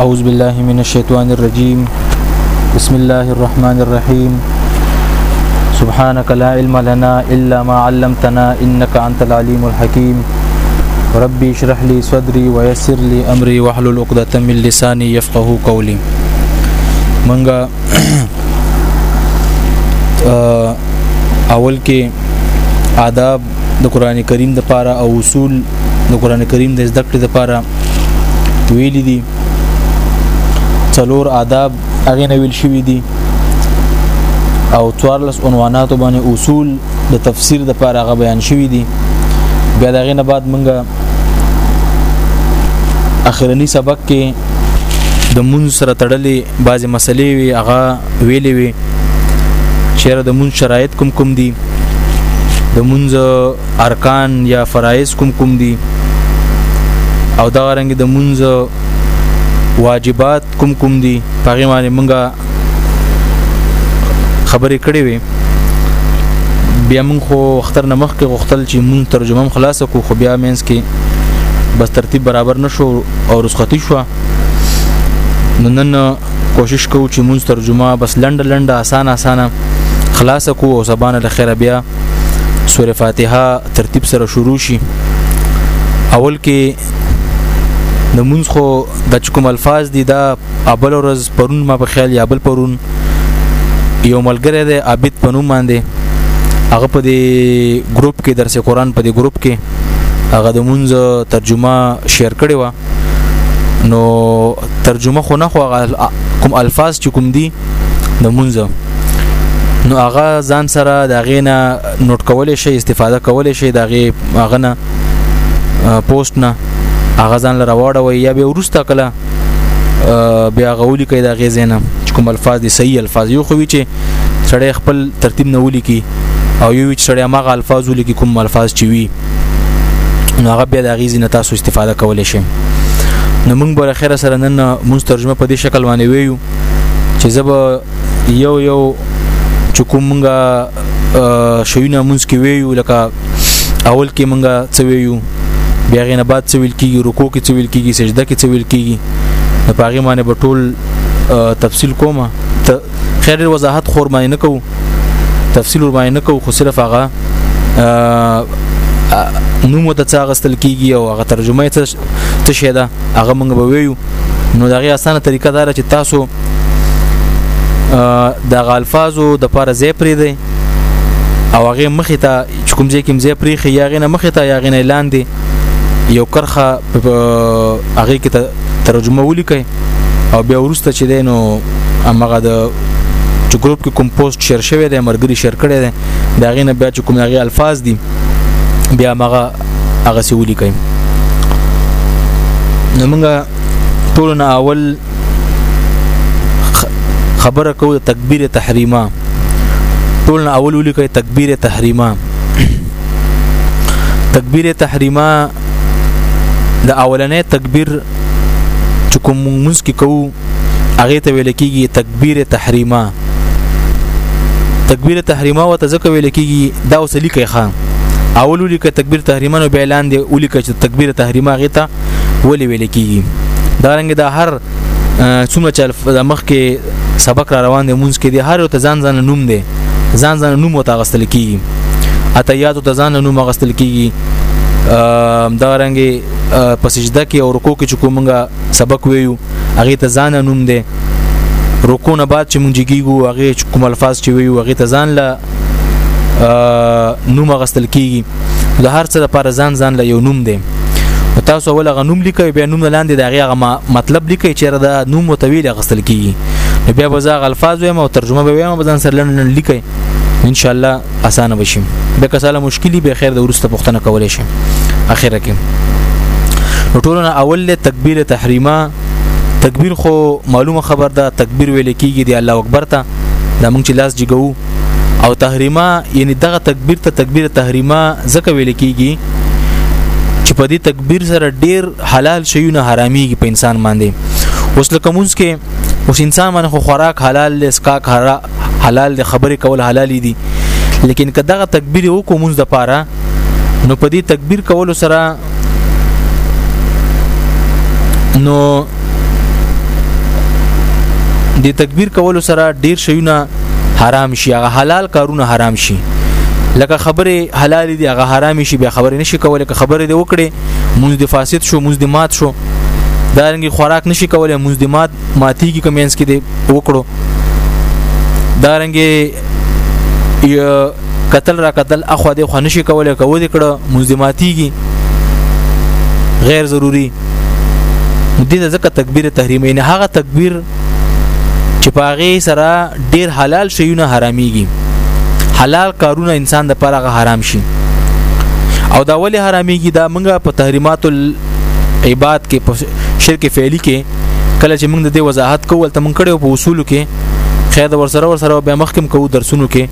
أعوذ بالله من الشيطان الرجيم بسم الله الرحمن الرحيم سبحانك لا علم لنا إلا ما علمتنا إنك أنت العليم الحكيم ربي اشرح لي صدري ويسر لي أمري واحلل عقدة من لساني يفقه قولي منغا اول کې آداب د قران کریم د پاره او اصول د قران کریم د زده کړې د پاره ویل دي څلور آداب هغه نه ویل شوی دي او څوارلس عنوانات باندې اصول د تفسیر د پاره هغه بیان شوی دي بیا دغه نه بعد مونږه اخرنی سبق کې د مون سره تړلې بعضې مسلې وي هغه ویلې وي چیرې د مون شرایط کوم کوم دي د مونږ ارکان یا فرایض کوم کوم دي او دا رنګ د مونږ واجبات کوم کوم دي په غي باندې مونږه خبرې کړې وي بیا مونږ خو اختر نه مخکې غوښتل چې مونږ ترجمه خلاص کو خو بیا مینس کې بس ترتیب برابر نشو او رسختی شو نو نن کوشش کوو چې مونږ ترجمه بس لنډه لنډه اسانه اسانه خلاص کو او سبانه د خیره بیا سوره فاتحه ترتیب سره شروع شي اول کې د مونږ خو د کوم الفاظ دي دا ابل ورځ پرون ما په خیال یا بل پرون یو ملګری دی عابد پنوم باندې هغه په دې ګروپ کې درس قرآن په دې ګروپ کې هغه د مونږ ترجمه شیر کړی و نو ترجمه خو نه خو کوم الفاظ چې کوم دي د مونږ نو هغه ځان سره دا غینا نوٹ کولې شي استفاده کولې شي دا غي هغه نه پوسټ نه هغه ځان لره واړه وي یا به ورستا کله بیا غولي کوي دا غي زینه چې کوم الفاظ دي صحیح الفاظ یو خو وی چې سړی خپل ترتیب نه ولي کی او یو چې سړی ماغه الفاظ ولي کی کوم الفاظ چې وی نو هغه بیا د هغې ځینې تاسو استفاده کولی شئ نو موږ به خیره سره نن موږ ترجمه په دې شکل باندې ویو چې زه به یو یو چې کوم موږ شوینه موږ کې ویو لکه اول کې موږ څه ویو بیا غینه بعد څه ویل کیږي رکوع کې څه ویل کیږي سجده کې څه ویل کیږي په هغه باندې به ټول تفصیل کوم خیر وضاحت خور باندې نه کوم تفصیل ور باندې نه کوو خو صرف هغه نوم ته څاغستل کیږي او هغه ترجمه ته ته شه ده هغه موږ به ویو نو دا غي اسانه طریقه دار چې تاسو د غالفازو د پاره زی پرې دی او هغه مخې ته کوم ځای کې مزه پرې خي یاغې نه مخې ته یاغې نه لاندې یو کرخه هغه کې ترجمه ولیکي او بیا ورسته چې دینو امغه د چې ګروپ کې کوم پوسټ شیر شوی دی مرګري شیر کړی دی دا غینه بیا چې کوم هغه الفاظ دي بیا مغه هغه سولي کوي نو موږ ټول نه اول خبره کوو تکبیر تحریمه ټول نه اول ولیکي تکبیر تحریمه تکبیر تحریمه د اولنې تکبیر چې کوم موږ کې کوو هغه ته ویل کېږي تکبیر تحریمه تکبیر تحریمه او تزکه ویل کېږي دا وسلی کې خان اول ولیک تکبیر تحریمه نو بیلان دی ولیک چې تکبیر تحریمه هغه ته ولې ویل کېږي دا رنګ د هر څومره چې مخکې سبق را روان دی مونږ کې دی هر یو ته ځان ځان نوم دی ځان ځان نوم وته غستل کیږي اتیاتو ته ځان نوم غستل کیږي دا رنګي په سجده کې او رکوع کې چې کومه سبق ویو هغه ته ځان نوم دی رکوع نه بعد چې مونږ کیږو هغه کوم الفاظ چې ویو هغه ته ځان له نوم غستل کیږي د هر څه لپاره ځان ځان له یو نوم دی تاسو ول غنوم لیکي بیا نوم لاندې دا غیغه مطلب لیکي چې دا نوم متویل غستل کیږي بیا به زه الفاظ وایم او ترجمه به وایم بدن سره لن لیکي ان شاء الله اسانه بشي به کساله مشکلی به خیر د ورسته پښتنه کولای شي اخره کې ټولنه اول له تکبیر تحریمه تکبیر خو معلومه خبر ده تکبیر ویل کیږي دی الله اکبر ته دا موږ چې لاس جګو او تحریما یعنی دغه تکبیر ته تکبیر تحریما ځکه ویل کیږي چې په دې تکبیر سره ډیر حلال شیونه حراميږي په انسان باندې اوس لکه مونږ کې اوس انسان باندې خو خوراک حلال دی اسکاک حلال دی خبرې کول حلال دي لیکن که دغه تکبیر وکومونږ د پاره نو په دې تکبیر کولو سره نو د تکبیر کولو سره ډیر شیونه حرام شي هغه حلال کارونه حرام شي لکه خبره حلال دي هغه حرام شي بیا خبره نشي کولای که خبره دی وکړي مونږ د فاسد شو مونږ د مات شو دا رنګي خوراک نشي کولای مونږ د مات ماتيږي کمینس کې دی وکړو دا رنګي قتل را قتل اخو دې خو نشي کولای کو دې کړه مزماتيږي غیر ضروری دې ځکه تکبیر تحریم نه هغه تکبیر چې پاغه سره ډیر حلال شيونه حراميږي حلال کارونه انسان د پاره حرام شي او دا ولی حراميږي دا موږ په تحریمات العباد کې په شرک فعلی کې کله چې موږ د دې وضاحت کوو تل موږ کړو په اصول کې خیر ورسره ورسره به مخکم کوو درسونو کې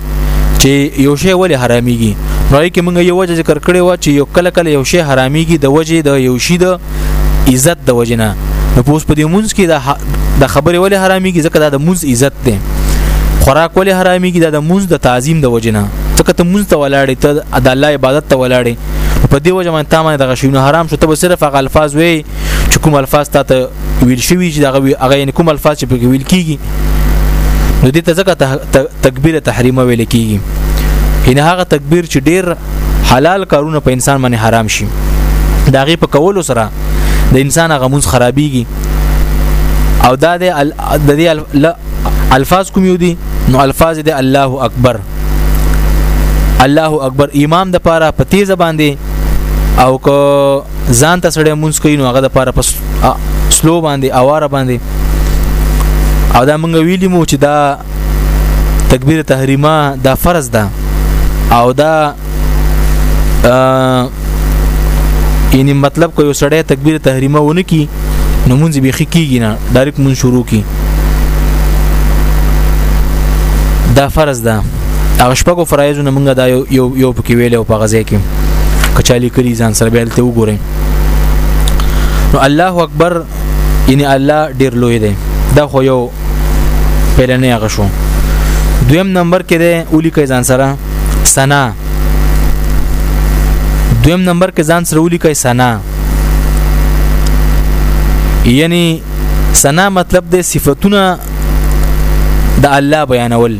چې یو شی ولې حراميږي نو یې کې موږ یو وجه ذکر کړی و چې یو کله کله یو شی حراميږي د وجه د یو شی د عزت د وجه نه نو پوس په دې مونږ کې د خبرې ولې حراميږي ځکه دا د مونږ عزت دی خوراک ولې حراميږي دا د مونږ د تعظیم د وجه نه ځکه ته مونږ ته ولاړې ته د الله عبادت ته ولاړې په دې وجه باندې تامه دغه شیونه حرام شو ته صرف هغه الفاظ وې چې کوم الفاظ تا ته ویل شوی چې دغه هغه یعنی کوم الفاظ چې پکې ویل کیږي نو دې ته ځکه تکبیر تحریم ویل کیږي ان هغه تکبیر چې ډیر حلال کارونه په انسان باندې حرام شي دا غي په کولو سره د انسان غمونز خرابيږي او دا د د دې الفاظ کوم یو دي نو الفاظ د الله اکبر الله اکبر امام د پاره په تیزه باندې او که ځان ته سړی مونږ کوي نو هغه د پاره پس سلو باندې اواره باندې او دا مونږ ویلی مو چې دا تکبیر تحریمه دا فرض ده او دا یعنی مطلب کو یو سړی تکبیر تحریمه ونه کی نو مونږ به خې کیږي نه ډایرک مون شروع کی دا فرض ده هغه شپږو فرایزو نه مونږه دا یو یو یو پکې ویل او په غزه کې کچالي کړی ځان سره به ته وګورئ نو الله اکبر یعنی الله ډیر لوی دی دا خو یو پیلنې هغه شو دویم نمبر کې دی اولی کې ځان سره سنا دویم نمبر کې ځان سره اولی کې سنا یعنی سنا مطلب د صفاتونه د الله بیانول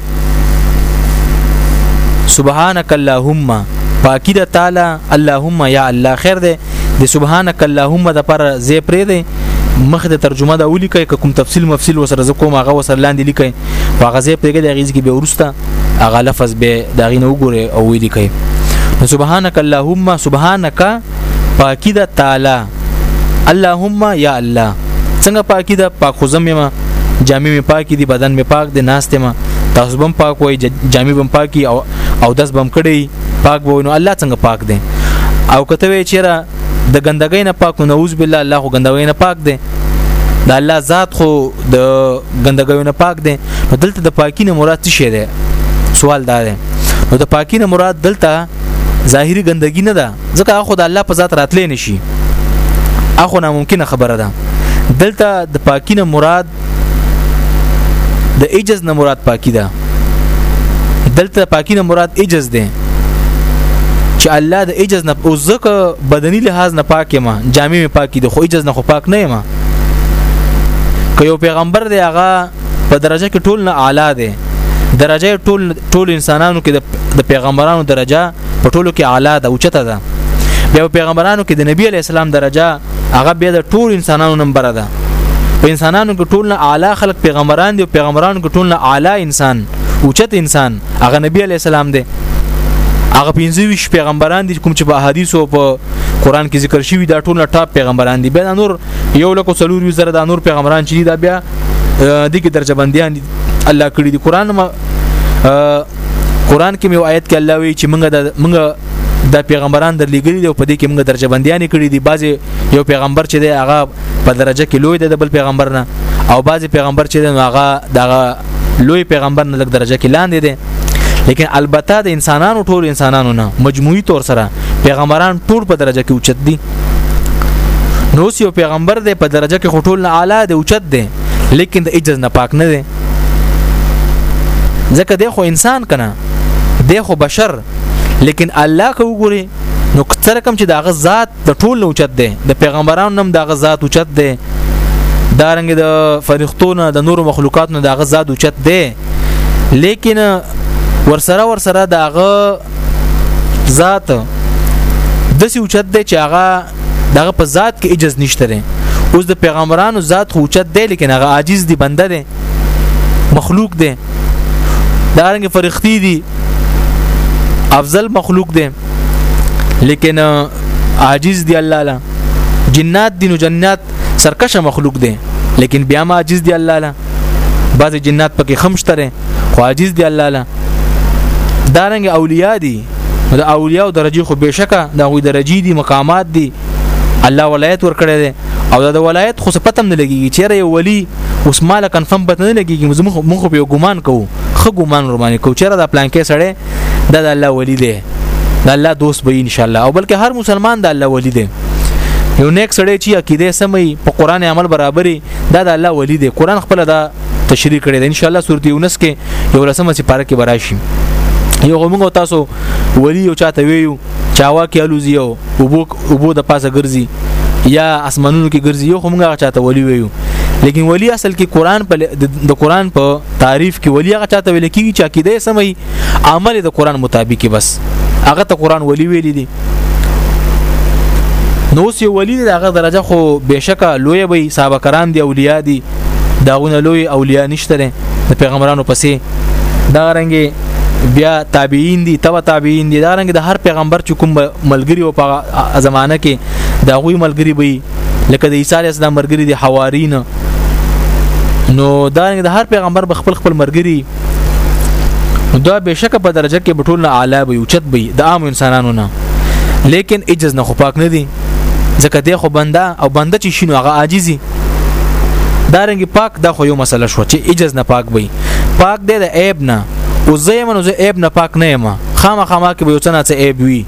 سبحانك اللهم پاکی د تعالی اللهم یا الله خیر ده د سبحانك اللهم د پر زی پرې ده مخ د ترجمه دا ولي کوي کوم تفصیل مفصل وسره ز کوم هغه وسره لاندې لیکي هغه زی پرې د غیز کې به ورسته هغه لفظ به دا غینه وګوره او ویلي کوي سبحانك اللهم سبحانك پاکی د تعالی اللهم یا الله څنګه پاکی د پاک خوزم ما جامع می پاکی دی بدن می پاک دی ناست ما تاسو بم پاک وای جامع بم پاکی او او داس بم کړی پاک وای نو الله څنګه پاک دی او کته وی چیرې د ګندګۍ نه پاک نعوذ بالله الله خو ګندګۍ نه پاک دی د الله ذات خو د ګندګۍ نه پاک دی نو دلته د پاکی نه مراد څه شی دی سوال دا دی نو د پاکی نه مراد دلته ظاهری ګندګی نه ده ځکه اخو د الله په ذات راتلې نشي اخو ناممکنه خبره ده دلته د پاکی نه مراد د اجز نه مراد پاکی ده دلته پاکی نه مراد اجز ده چې الله د اجز نه او زکه بدني لحاظ نه پاکه ما جامع می پاکي د خو اجز نه خو پاک نه ما که یو پیغمبر دی هغه په درجه کې ټول نه اعلی دی درجه ټول ټول انسانانو کې د پیغمبرانو درجه په ټولو کې اعلی ده او چته ده بیا پیغمبرانو کې د نبی علی اسلام درجه هغه بیا د ټول انسانانو نمبر ده په انسانانو کې ټول نه اعلی خلق پیغمبران دي او پیغمبرانو کې ټول نه اعلی انسان اوچت انسان هغه نبی علی السلام دی هغه 25 پیغمبران دي کوم چې په احادیث او په قران کې ذکر شوی دا ټول ټاپ پیغمبران دي بیا نور یو لکه څلور یو زره دا نور پیغمبران چې دا بیا دي کې درجه بنديان دي الله کړی دي قران ما قران کې یو آیت کې الله وی چې موږ د موږ د پیغمبران در لګري دي او په دې کې موږ درجه بنديان کړی دي بعضي یو پیغمبر چې دی هغه په درجه کې لوی دی د بل پیغمبر نه او بعضي پیغمبر چې دی هغه دغه لوی پیغمبر نه لګ درجه کې لاندې دی لیکن البته د انسانانو ټول انسانانو نه مجموعي تور سره پیغمبران ټول په درجه کې اوچت دي نو یو پیغمبر دی په درجه کې خټول نه اعلی دی اوچت دی لیکن د اجز نه پاک نه دی ځکه دی خو انسان کنه دی خو بشر لیکن الله کو ګوري نو کتر کم چې داغه ذات د ټول نه اوچت دی د پیغمبرانو نم داغه ذات اوچت دی دارنګ د فرښتونو د نورو مخلوقاتو داغه ذات اوچت دی لیکن ورسره ورسره داغه ذات د سی اوچت دی چې هغه دغه په ذات کې عجز نشته دی اوس د پیغمبرانو ذات خو اوچت دی لیکن هغه عاجز دی بنده دی مخلوق دی دا رنګ فرښتې دي افضل مخلوق دی لیکن عاجز دی الله لا جنات دي نو جنات سرکشه مخلوق دی لیکن بیا ما عاجز دی الله لا بعض جنات پکې خمشتره خو عاجز دی الله له دارنګ اولیاء دي د اولیاء درجه خو بشکه د غوی درجه دي مقامات دي الله ولایت ورکړي دي او د ولایت خو پتم نه لګي چیرې یو ولی اوس مال کنفرم پته نه لګي موږ موږ په ګومان کوو خو ګومان ور باندې کوو چیرې دا پلان کې سړی د الله ولی دی د الله دوست به ان شاء الله او بلکې هر مسلمان د الله ولی دی یو نیک سړی چې عقیده سمي په قران عمل برابرې دا د الله ولی دی قران خپل دا تشریح کړی دی ان شاء الله سورته یونس کې یو لسمه سپاره کې براشي یو موږ تاسو ولی یو چاته ویو چاوا کې الوزی یو وبو وبو د پاسه ګرځي یا اسمانونو کې ګرځي یو موږ چاته ولی ویو لیکن ولی اصل کې قران په د قران په تعریف کې ولی هغه چاته ویل کیږي چې عقیده سمي عمل د قران مطابق بس هغه ته قران ولی ویل دي نو سی ولی دغه درجه خو بهشکه لوی وي صاحب کرام دی اولیاء دي داونه لوی اولیاء نشته د پیغمبرانو پسې دا رنګي بیا تابعین دي تبع تابعین دي دا رنګ د هر پیغمبر چې کوم ملګری او په زمانه کې دا غوي ملګری وي لکه د عیسی علیه السلام ملګری دي حوارین نو دا رنګ د هر پیغمبر بخپل خپل مرګري دا بشک په درجه کې بټول نه اعلی وي او چت وي د عام انسانانو نه لیکن اجز نه خو پاک نه دي ځکه دی خو بنده او بنده چې شینو هغه عاجزي دارنګ پاک دا خو یو مسله شو چې اجز نه پاک وي پاک دی د عیب نه او زیم نو زه عیب نه پاک نه یم خامخا ما کې به یو څه نه څه عیب وي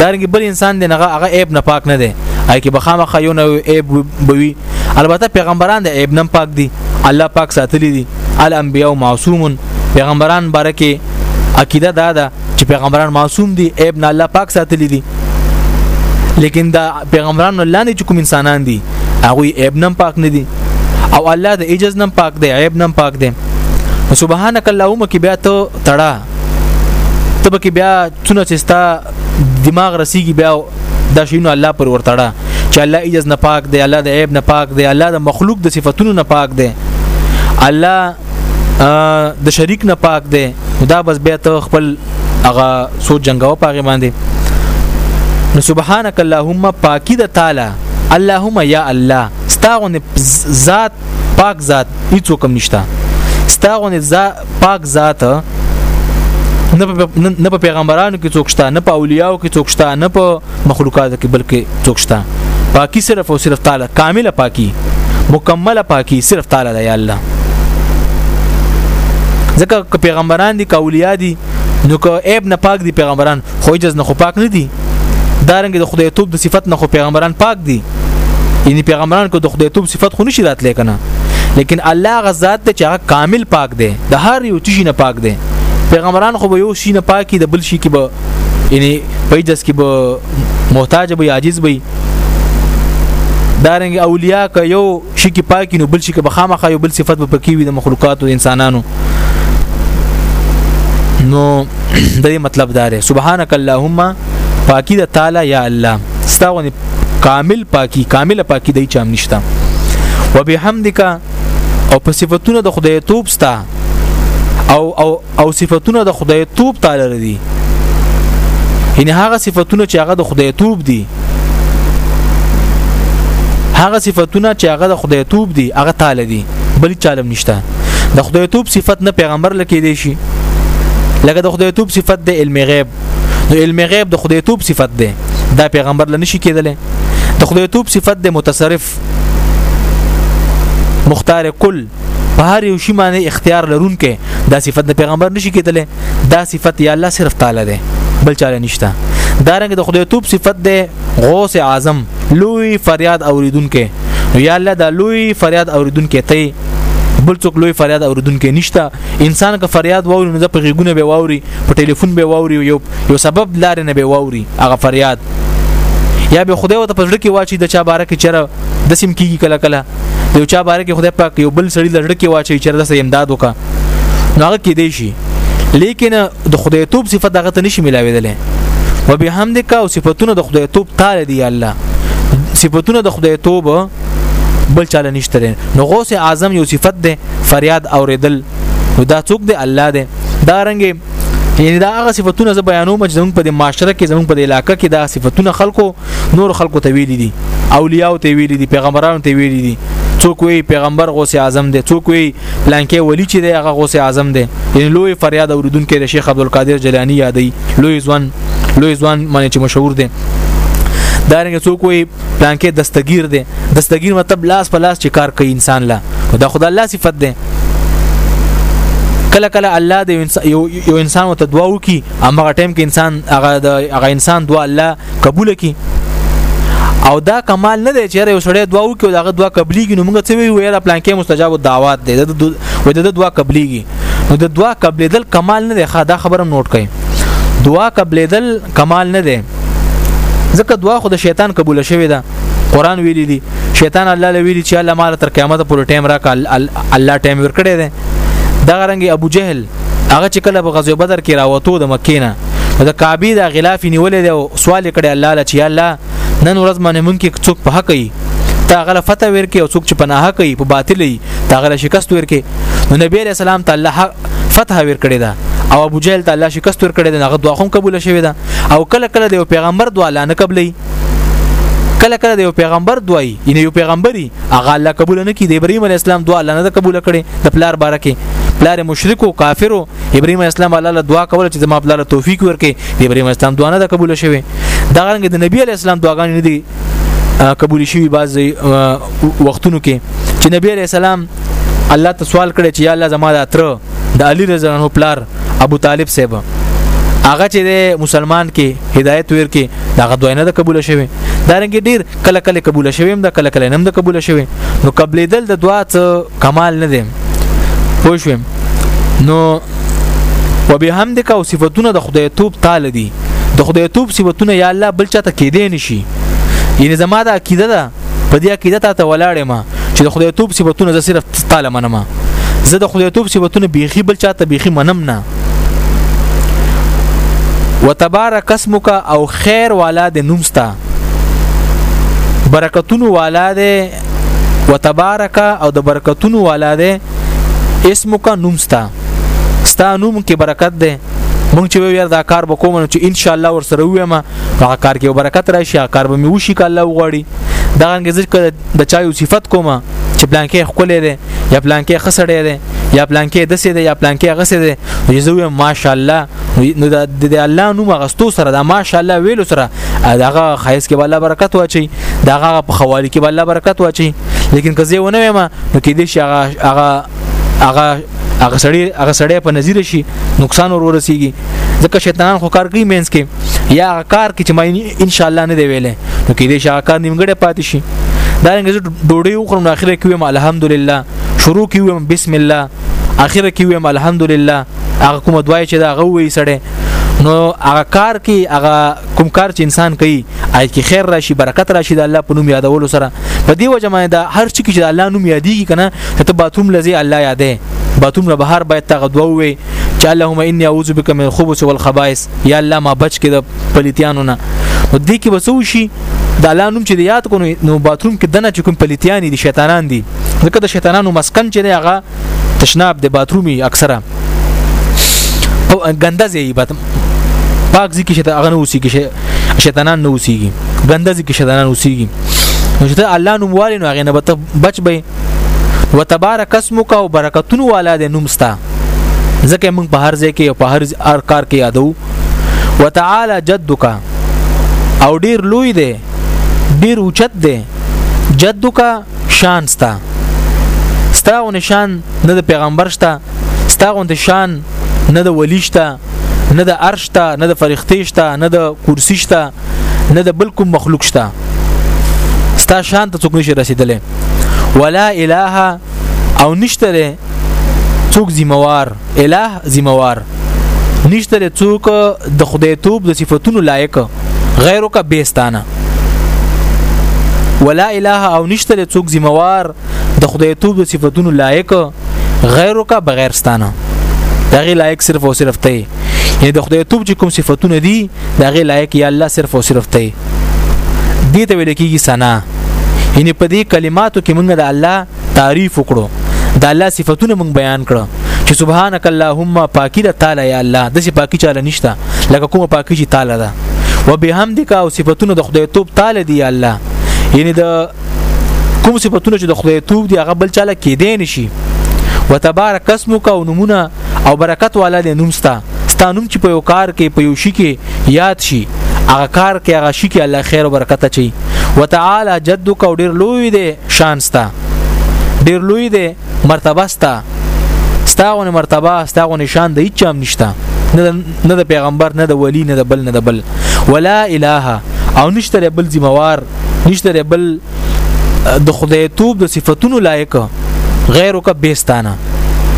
دارنګ بل انسان دی نه هغه عیب نه پاک نه دی اې کې بخامه خيونه عیب بوي البته پیغمبران د عیب نم پاک دي الله پاک ساتلی دي الانبیاء معصومون پیغمبران بارکه عقیده دا ده چې پیغمبران معصوم دي ابن الله پاک ساتلی دي لیکن دا پیغمبران الله نه کوم انسانان دي هغه ابنم پاک نه دي او الله د عجز نم پاک دی عیب نم پاک دی سبحانك اللهم کې بیا ته تړه تب کې بیا څونه چې ستا دماغ رسیږي بیا دا شینو الله پر ورتړه چې الله ایجز نه پاک دی الله د عیب نه پاک دی الله د مخلوق د صفاتونو نه پاک دی الله د شریک نه پاک دی دا بس بیا ته خپل هغه سوچ جنگاو پاغه باندې نو سبحانك اللهم پاکی د تعالی اللهم یا الله ستاغه ذات پاک ذات هیڅ کوم نشته ستاغه پاک ذات نه په پیغمبرانو کې څوک شته نه په اولیاءو کې څوک شته نه په مخلوقاتو کې بلکې څوک شته پاکي صرف او صرف تعالی کامله پاکي مکمله پاکي صرف تعالی دی الله ځکه که پیغمبران دي کاولیا دي نو که عیب نه پاک دي پیغمبران خو جز نه خو پاک نه دي دارنګ د خدای توپ د صفت نه خو پیغمبران پاک دي یعنی پیغمبران کو د خدای توپ صفت خو نشي راتلې کنه لیکن الله غزاد ته چې هغه کامل پاک دی د هر یو شي نه پاک دی پیغمبران خو به یو شي نه پاکي د بل شي کې به یعنی پیدس کې به محتاج به عاجز به دارنګ اولیاء که یو شي کې پاکي نو بل شي کې به خامخا یو بل صفت به پکې وي د مخلوقات او انسانانو نو د مطلب داره سبحانك اللهم پاکی د تعالی یا الله ستاونه کامل پاکي کامل پاکي دی چام نشتا وبحمدک او په صفاتونو د خدای توپ ستا او او او صفاتونو د خدای توپ تعالی لري ان هغه صفاتونه چې هغه د خدای توپ دي هغه صفاتونه چې هغه د خدای توپ دي هغه تعالی دي بل چالم نشته د خدای توپ صفت نه پیغمبر لکې دی شي لکه د خدای توپ صفت د علم غیب نو علم غیب د خدای توپ صفت ده دا پیغمبر لنه شي کېدل د خدای توپ صفت ده متصرف مختار کل په هر یو شی باندې اختیار لرونکې دا صفت د پیغمبر نشي کېدل دا صفت یا الله صرف تعالی ده بل چاله نشته دا رنګ د خدای توپ صفت ده غوث اعظم لوی فریاد اوریدونکې یا الله دا لوی فریاد اوریدونکې ته بل څوک لوی فریاد اوریدونکو نشته انسان که فریاد ووري نو د په غیګونه به ووري په ټلیفون به ووري یو یو سبب لار نه به ووري هغه فریاد یا به خدای وته پزړه کې واچي د چا بارک چر د سیم کیږي کله کله یو چا بارک خدای پاک یو بل سړي لړ کې واچي چر د سې امداد وکا نو هغه کې دی شي لیکن د خدای توپ صفت دغه ته نشي ملاویدل و به هم د کا صفاتونه د خدای توپ تعالی دی الله صفاتونه د خدای توپ بل چاله نشته نو غوث اعظم یو صفت ده فریاد اوریدل نو دا څوک دی الله دی دا رنګ یعنی دا هغه صفاتونه ز بیانوم چې زموږ په معاشره کې زموږ په علاقې کې دا صفاتونه خلکو نور خلکو ته ویل دي اولیاء ته ویل دي پیغمبرانو ته ویل دي څوک وی پیغمبر غوث اعظم دی څوک وی پلانکې ولی چې دی هغه غوث اعظم دی یعنی لوی فریاد اوریدونکو د شیخ عبدالقادر جیلانی یادې لوی ځوان لوی ځوان معنی چې مشهور دی دا رنګ څوک وی پلان کې دستګیر دی دستګیر مطلب لاس په لاس چې کار کوي انسان لا دا خدای الله صفت دی کله کله الله د یو یو انسان ته دعا وکي هغه ټیم کې انسان هغه د هغه انسان دعا الله قبول کړي او دا کمال نه دی چې یو سړی دعا وکي او هغه دعا قبليږي نو موږ څه وی ویل پلان کې مستجاب دعوات دی و د دعا قبليږي نو د دعا قبلېدل کمال نه دی دا خبره نوٹ کړئ دعا قبلېدل کمال نه دی ځکه دعا خو د شیطان قبول شوې ده قران ویلي دي شیطان الله له ویلي چې الله مال تر قیامت پورې ټیم راکا الله ټیم ورکړي ده دا رنګ ابو جهل هغه چې کله په غزوه بدر کې راوته د مکینه د کعبه د غلاف نیولې ده او سوال کړي الله لچ یا الله نن ورځ باندې مونږ کې څوک په حق یې تا غل فتح ورکې او څوک چې پناه کوي په باطلې تا غل شکست ورکې نو نبی رسول الله تعالی فتح ورکړي ده او ابو جهل تعالی شکست ورکړي ده هغه دعا هم قبول شوه ده او کله کله د یو پیغمبر دعا لا نه قبلې کله کله د یو پیغمبر دوی ان یو پیغمبري هغه الله قبول نه کړي د ابراهيم عليه السلام دعا الله نه قبول کړي د پلار بارکه پلار مشرک او کافر ابراهيم عليه السلام الله له دعا کوله چې زما پلار توفیق ورکړي د ابراهيم عليه السلام دعا نه قبول شوه دا غنګ د نبی عليه السلام دعاګانې نه دي قبول شوي بعض وختونو کې چې نبی عليه السلام الله ته سوال کړي چې یا الله زما د اتر د علي رضی الله پلار ابو طالب صاحب هغه چې د مسلمان کې هدایت ور کې دا غدوی نه د قبول شوی دا رنګ ډیر کله کله قبول شوی هم د کله کله نم د قبول شوی نو قبل دل د دعا څه کمال نه دی پوه شوم نو وبحمدک او صفاتونه د خدای توپ تعالی دی د خدای توپ صفاتونه یا الله بل چاته کې دی نشي یعنی زما د عقیده ده په دې عقیده ته ولاړې ما چې د خدای توپ صفاتونه زه صرف تعالی منم زه د خدای توپ صفاتونه بیخي بل چاته بیخي منم نه وتبارک اسمک او خیر والا د نومستا برکتونو والا د وتبارک او د برکتونو والا د اسمک نومستا ستا نوم کې برکت ده مونږ چې ویل دا کار وکوم چې ان شاء الله ور سره ویم هغه کار کې برکت راشي هغه کار به مې وشي که الله وغواړي دا رنګه ذکر د چا یو صفت کومه چې پلان کې خپلې ده یا پلان کې خسړې ده یا پلان کې د سې ده یا پلان کې غسې ده یې زوی ماشاءالله نو د الله نوم غستو سره دا ماشاءالله ویلو سره داغه خیس کې والله برکت واچي داغه په خوالي کې والله برکت واچي لیکن که زه ونه ما نو کې دې شي هغه هغه هغه سړی هغه سړی په نظیر شي نقصان ور ورسیږي ځکه شیطانان خو کار کوي مینس کې یا کار کې چې ما ان شاء الله نه دی ویلې نو کې دې شاکار نیمګړې پاتې شي دا رنګ زه ډوډۍ وخورم نو اخر کې ویم الحمدلله شروع کې ویم بسم الله اخر کې ویم الحمدلله هغه کوم دوای چې دا غوي سړی نو هغه کار کې هغه کوم کار چې انسان کوي آی کې خیر راشي برکت راشي د الله په نوم یادولو سره په دې وجه باندې دا هر څه چې د الله نوم یادېږي کنه ته باتوم لذي الله یادې باتوم له بهر باید تغه دوه وي چې اللهم اني اعوذ بك من الخبث والخبائث یا الله ما بچ کې د پلیتیانو نه نو دې کې بسو شي د الله نوم چې یاد کو نو باتروم کې دنه چې کوم پلیتیان دي شیطانان دي ځکه د شیطانانو مسکن چې هغه تشناب د باترومي اکثره او ګنده زی بات پاک ځکه چې هغه نه اوسي کې شیطانان نه اوسيږي ګنده ځکه شیطانان اوسيږي نو چې الله نوم والي نو هغه نه بچ به وتبارک اسمک او برکتونو والا د نوم ستا ځکه موږ په هر ځای کې او په هر هر کار کې یادو وتعالى جدک او ډیر لوی دی ډیر اوچت دی جدک شان ستا ستا او نشان نه د پیغمبر شته ستا او نشان نه د ولی شته نه د عرش ته نه د فرښتې شته نه د کرسی شته نه د بل کوم مخلوق شته ستا شان ته څوک نشي رسیدلی ولا اله او نشته لري څوک ذمہوار اله ذمہوار نشته لري څوک د خدای توپ د صفاتونو لایق غیرو کا بیستانه ولا اله او نشته لري څوک ذمہوار د خدای توپ د صفاتونو لایق غیرو کا بغیر ستانه دغه لایق صرف او صرف ته یعنی د خدای توب چې کوم صفاتونه دي دغه لایق یا الله صرف او صرف ته دې ته ویل کېږي ثنا یعنی په دې کلماتو کې موږ د الله تعریف وکړو د الله صفاتونه موږ بیان کړو چې سبحانك اللهم پاکي د تعالی یا الله د سي پاکي چاله نشته لکه کومه پاکي چې تعالی ده وبحمدک او صفاتونه د خدای توب تعالی دی یا الله یعنی د کوم صفاتونه چې د خدای توب دی هغه بل چاله کېدې نشي وتبارک اسمک او نمونه او برکت والا دې نوم ستا ستا نوم چې په یو کار کې په یو شي کې یاد شي هغه کار کې هغه شي کې الله خیر او برکت اچي وتعالى جدک او ډیر لوی دې شان ستا ډیر لوی دې مرتبه ستا ستاغونه مرتبه ستاغونه شان د هیڅ هم نشته نه د پیغمبر نه د ولی نه د بل نه د بل ولا اله او نشته بل ذمہوار نشته بل د خدای توب د صفاتونو لایق غیرو کا بیستانه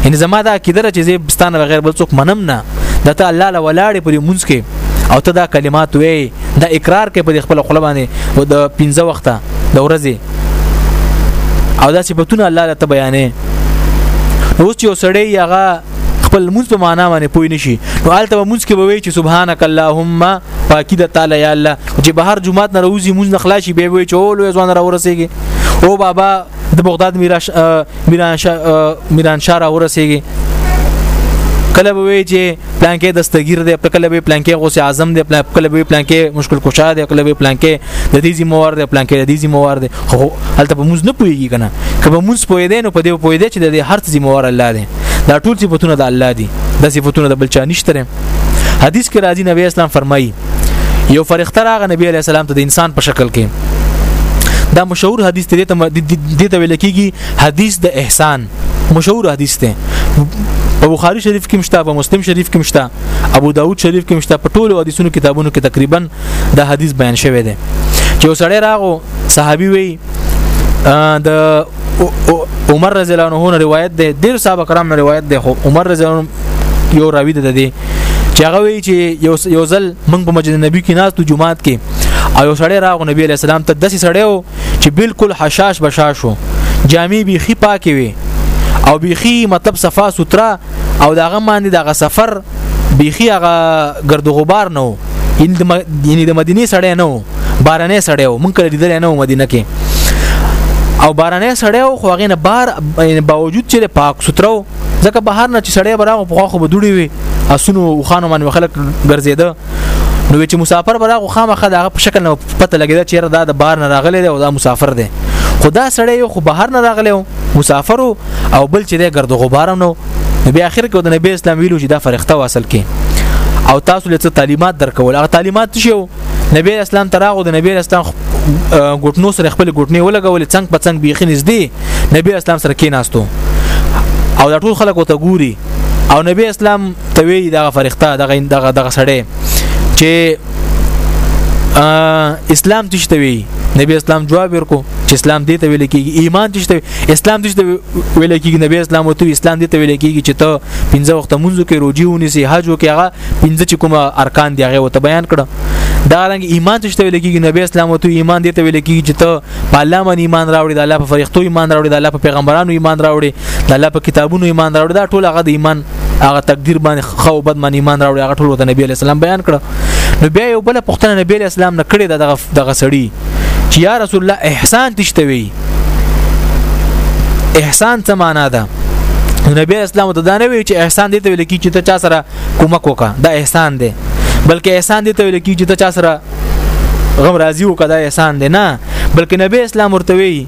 ان زما دا عقیده چې زه بستانه بغیر بل څوک منم نه د ته الله له ولاړې په مونږ کې او ته دا کلمات وې دا اقرار کې په خپل خپل باندې او د 15 وخته د ورځې او دا صفاتونه الله ته بیانې اوس یو سړی هغه خپل مونږ په معنا باندې پوي نشي نو آلته مونږ کې به وي چې سبحانك اللهم پاکی د تعالی یا الله چې بهر جمعات نه روزي مونږ نه خلاصي به وي چې اول ځوان را ورسیږي او بابا د بغداد میراش میرانشا میرانشا را ورسیږي کله به وی چې پلانکې دستګیر دی په کله به پلانکې غوسه اعظم دی په کله به پلانکې مشکل کوشا دی کله به پلانکې د دې ذمہوار دی پلان کې د دې ذمہوار دی خو هلته په موږ نه پويږي کنه کله موږ پوي دی نو په دې پوي دی چې د هر څه ذمہوار الله دی دا ټول صفاتونه د الله دي دا صفاتونه د بل چا نشته حدیث کې راځي نبی اسلام فرمایي یو فرښتہ راغ نبی علی السلام ته د انسان په شکل کې دا مشهور حدیث ته د ته ویل کېږي حدیث د احسان مشهور حدیث ته په بخاری شریف کې مشته په مسلم شریف کې مشته ابو داود شریف کې مشته په ټولو حدیثونو کتابونو کې تقریبا دا حدیث بیان شوی دی چې وسړی راغو صحابي وی د عمر رضی الله عنه روایت دی ډیر صاحب کرام روایت دی خو عمر رضی الله یو راوی ده دی چې هغه وی چې یو یو ځل موږ په مسجد نبی کې ناس ته جمعات کې او یو سړی راغو نبی علی السلام ته داسې سړی و چې بالکل حشاش بشاش و جامې بيخي پاکې وي او بيخي مطلب صفا سوتره او داغه باندې دغه سفر بیخي هغه ګرد غبار نه یعنی د مدینه سړی نه و بارانه سړی و مونږ کله لیدل نه و مدینه کې او بارانه سړی و خو هغه نه بار باوجود چې پاک سترو ځکه بهر نه چې سړی براغه په خو بدوړي وي اسونو خانو باندې خلک ګرځیده نو چې مسافر برا خو خامخه دا په شکل نه پته لګیدا چې دا د بار نه راغلی دی او دا مسافر دی خدا سړی یو خو بهر نه راغلی مسافر او بل چې د ګرد غبار نو بیا اخر کې د نبی اسلام ویلو چې دا فرښتہ واصل کې او تاسو له تعلیمات درکول هغه تعلیمات شو نبی اسلام تراغو د نبی اسلام ګټنو سره خپل ګټنی ولګول څنګ په څنګ بیخي نږدې نبی اسلام سره کې ناستو او دا ټول خلک وته ګوري او نبی اسلام ته وی دغه فرښتہ دغه دغه دغه سړی چې اسلام تشته وی نبی اسلام جواب ورکو چې اسلام دې ته ویل کېږي ایمان دې ته اسلام دې ته ویل کېږي نبی اسلام او ته اسلام دې ته ویل کېږي چې ته پنځه وخت منځو کې روزي ونیسي حج وکړي هغه پنځه چې کوم ارکان دی هغه ته بیان کړه دا رنګ ایمان دې ته ویل کېږي نبی اسلام او ته ایمان دې ته ویل کېږي چې ته په الله باندې ایمان راوړي د الله په فرښتو ایمان راوړي د الله په پیغمبرانو ایمان راوړي د الله په کتابونو ایمان راوړي دا ټول هغه د ایمان هغه تقدیر باندې خو بد من ایمان راوړي هغه ټول د نبی علی السلام بیان کړ نو بیا یو بل پښتنه نبی علی السلام نه کړی دغه دغه سړی چې یا رسول الله احسان تشته وی احسان څه معنا ده نبی اسلام ته دا نه وی چې احسان دې ته ویل کی چې ته چا سره کومک وکا دا احسان دی بلکې احسان دې ته ویل کی چې ته چا سره غم راضی وکا دا احسان دی نه بلکې نبی اسلام ورته وی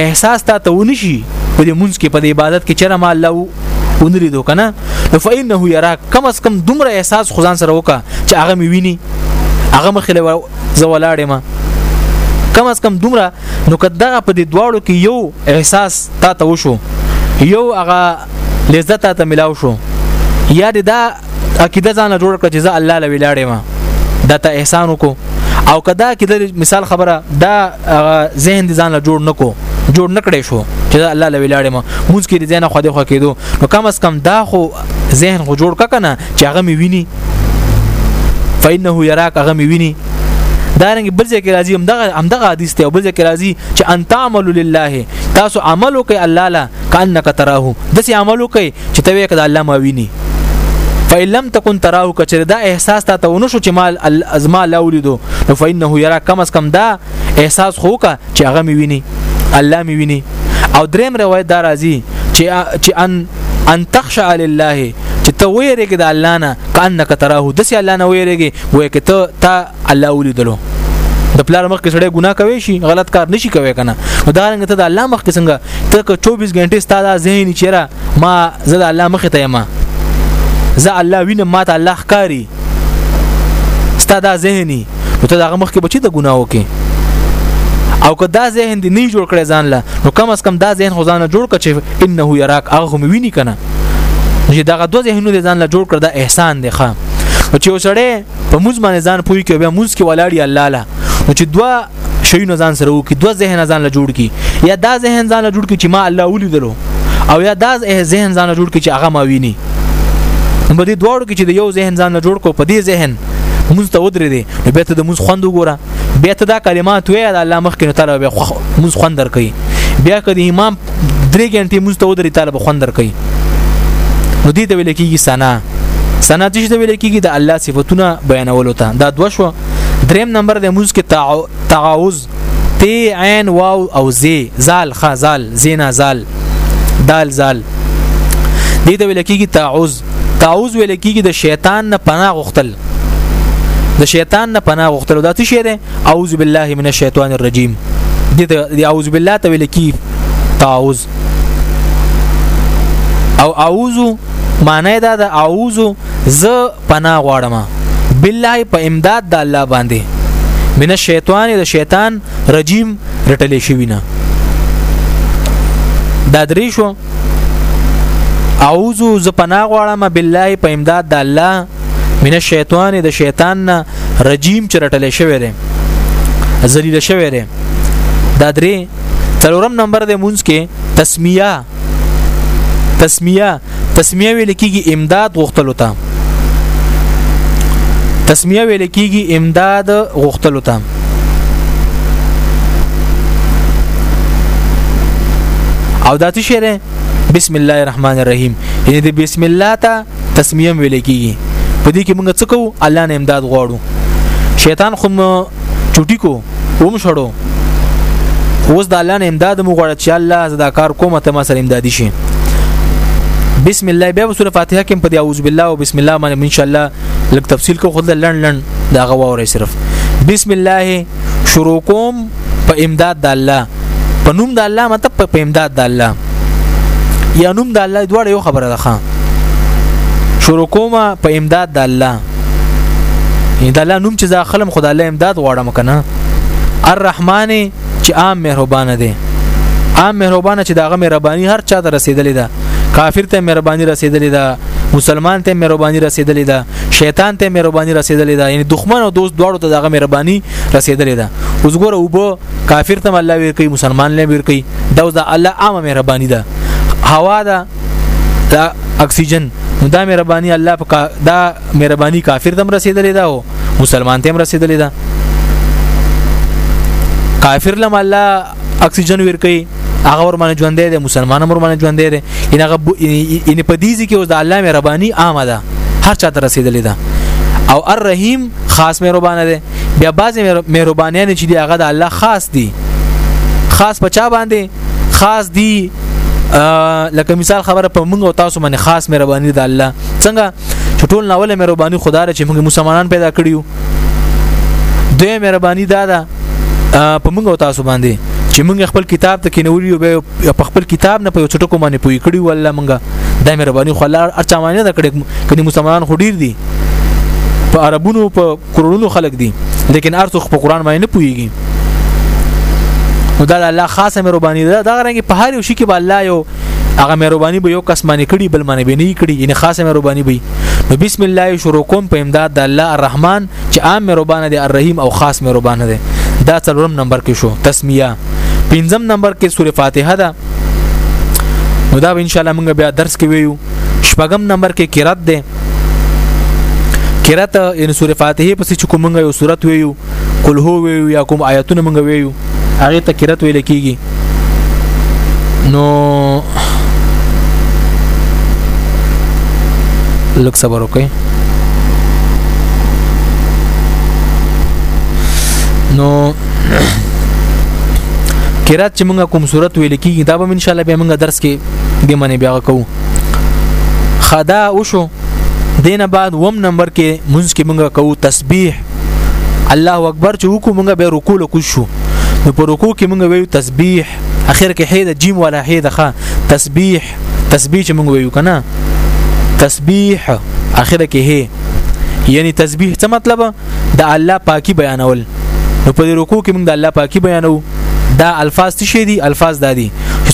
احساس تا ته ونشي په دې مونږ کې په دې عبادت کې چرما الله ونري دو کنه نو فإنه يراك کم از کم دومره احساس خدان سره وکا چې هغه می ویني هغه مخله زولاړې ما کم از کم دومره نو کداغه په دې دواړو کې یو احساس تا ته وشو یو هغه لذت ته ملاو شو یا دا عقیده ځان جوړ کړ چې زه الله لوي لاړې ما دا ته احسان وکړو او کدا کې د مثال خبره دا ذهن دي ځان له جوړ نکو جوړ نکړې شو چې دا الله لوي لاړې ما مونږ کې دې نه خو دې خو کېدو نو کم اس کم دا خو ذهن خو جوړ کنه چې هغه می ویني فإنه يراك هغه می ویني دا رنګ بل ځای کې راځي هم دغه هم دغه حدیث ته بل ځای کې راځي چې ان تعمل لله تاسو عمل وکي الله لا کانک تراه د سي عمل وکي چې ته وې کده الله ما ویني فإلم تكن تراه کچره دا احساس ته ونه شو چې مال ازما لا ولیدو نو فإنه يرا کم اس کم دا احساس خو کا چې هغه می ویني الله می ویني او دریم روایت دا راځي چې چې ان ان تخشع لله چې ته ویریږي د الله نه کانک تراه د سي الله نه ویریږي وای کې ته تا الله ولیدلو د پلار مخ کې سړی ګناه کوي شي غلط کار نشي کوي کنه نو دا رنګ ته د الله مخ کې څنګه ته که 24 غنټه ستاده ذهن چیرې ما زه د الله مخ ته یم زه الله وینم ما ته الله ښکاری ستاده ذهني نو ته دغه مخ کې بچی د ګناه وکې او که دا ذهن دی نه جوړ کړی ځان له نو کم از کم دا ذهن خو ځان جوړ کړي انه یراک هغه مې ویني کنه چې دغه دوه ذهنونه ځان له جوړ کړ دا احسان دی ښه چې وسړی په موږ باندې ځان پوي کوي بیا موږ کې ولاړی الله لا نو چې دوا شي نه ځان سره وکي دوا ذهن ځان له جوړ کی یا دا ذهن ځان له جوړ کی چې ما الله ولیدلو او یا دا ذهن ځان له جوړ کی چې هغه ما ویني نو په دې دواړو کې چې د یو ذهن ځان له جوړ کو په دې ذهن موږ ته ودرې دي نو به ته د موږ خوند وګوره بیا ته دا کلمات وې د الله مخ کې تعالی به موږ خوند درکې بیا کدی امام درې غنټې موږ ته ودرې تعالی به خوند درکې نو دې ته ویل کېږي سنا سنا چې ته ویل کېږي د الله صفاتونه بیانولو ته دا دوه شو دریم نمبر د موږ کې تعاوز تی عین واو او زی زال خزال زینا زال دال زال دې ته ویل کېږي تعاوز تعوذ ویل کیږي د شیطان نه پناه غوښتل د شیطان نه پناه غوښتل دا څه شی دی اعوذ بالله من الشیطان الرجیم دې دې اعوذ بالله ته ویل کی تعوذ او اعوذ معنی دا د اعوذ ز پناه غواړم بالله په امداد د الله باندې من الشیطان د شیطان رجیم رټلې شوی نه دا درې شو اعوذ ز پناه غواړم بالله په امداد د الله من الشیطان د شیطان نه رجیم چرټل شوی دی ذلیل شوی دی دا درې څلورم نمبر د مونږ کې تسمیه تسمیه تسمیه ویل کېږي امداد غوښتلو ته تسمیه ویل کېږي امداد غوښتلو ته او دا څه شی بسم الله الرحمن الرحیم یعنی د بسم الله ته تسمیه ویل کیږي په دې کې موږ څه کوو الله نه امداد غواړو شیطان خو چټی کو وم شړو اوس د الله نه امداد مو غواړي چې الله زدا کار کوم ته ما سره امدادي شي بسم الله بیا سوره فاتحه کې په دې اعوذ بالله او بسم الله باندې ان شاء الله لږ تفصیل کو خود لړن لړن دا غواوري صرف بسم الله شروع کوم په امداد د الله په نوم د الله مطلب په امداد د الله یا نوم د الله دواړه یو خبره ده خان شروع کوم په امداد د الله یعنی د الله نوم چې ځا خلم خدای الله امداد غواړم کنه الرحمن چې عام مهربان دی عام مهربان چې داغه مهرباني هر چا ته رسیدلې ده کافر ته مهرباني رسیدلې ده مسلمان ته مهرباني رسیدلې ده شیطان ته مهرباني رسیدلې ده یعنی دښمن او دوست دواړو ته دغه مهرباني رسیدلې ده اوس ګوره وبو کافر ته الله ور کوي مسلمان له ور کوي دا اوس د الله عامه مهرباني ده هوا ده دا اکسیجن دا مهرباني الله په دا مهرباني کافر دم رسیدلې ده او مسلمان ته هم رسیدلې ده کافر لم الله اکسیجن ورکي هغه ور باندې ژوندې دي مسلمان مر باندې ژوندې دي ان هغه ان په دې ځکه اوس د الله مهرباني عامه ده هر چا ته رسیدلې ده او الرحیم خاص مهربان دی بیا بعضی مهربانیان چې دی هغه د الله خاص دی خاص بچا باندې خاص دی لکه مثال خبره په موږ او تاسو باندې خاص مهرباني د الله څنګه چې ټول ناوله مهرباني خدای چې موږ مسلمانان پیدا کړیو دوی مهرباني دا ده په موږ او تاسو باندې چې موږ خپل کتاب ته کینولې یو په خپل کتاب نه په یو څټکو باندې پوي کړی ولا موږ د مهرباني خو الله ارچا باندې نه کړې کله مسلمانان خو ډیر دي په عربونو په کرونو خلک دي لیکن ارڅ په قران باندې نه پويږي نو دا الله خاصه مهرباني ده دا رنګ په هر یو شي کې به الله یو هغه مهرباني به یو کس باندې کړي بل باندې به نه کړي یعنی خاصه مهرباني به نو بسم الله شروع کوم په امداد د الله الرحمن چې عام مهربان دی الرحیم او خاص مهربان دی دا څلورم نمبر کې شو تسمیه پنځم نمبر کې سوره فاتحه ده نو دا ان شاء الله موږ بیا درس کې ویو شپږم نمبر کې قرات ده قرات ان سوره فاتحه پسې چې کومه یو سورته ویو قل هو ویو یا کوم آیاتونه موږ ویو هغه ته کرت ویل کیږي نو لږ صبر وکړئ نو کرات چې موږ کوم صورت ویل کیږي دا به ان شاء الله به موږ درس کې د منې بیا کوو خدا او شو دینه بعد وم نمبر کې منځ کې موږ کوو تسبیح الله اکبر چې وکړو موږ به رکوع لکو شو نو په رکوع کې موږ ویو تسبیح اخر کې هي د جیم ولا هي د خ تسبیح تسبیح چې موږ ویو کنه تسبیح اخر کې هي یعنی تسبیح څه مطلب د الله پاکي بیانول نو په رکوع کې موږ د الله پاکي بیانو دا الفاظ څه دي الفاظ دادي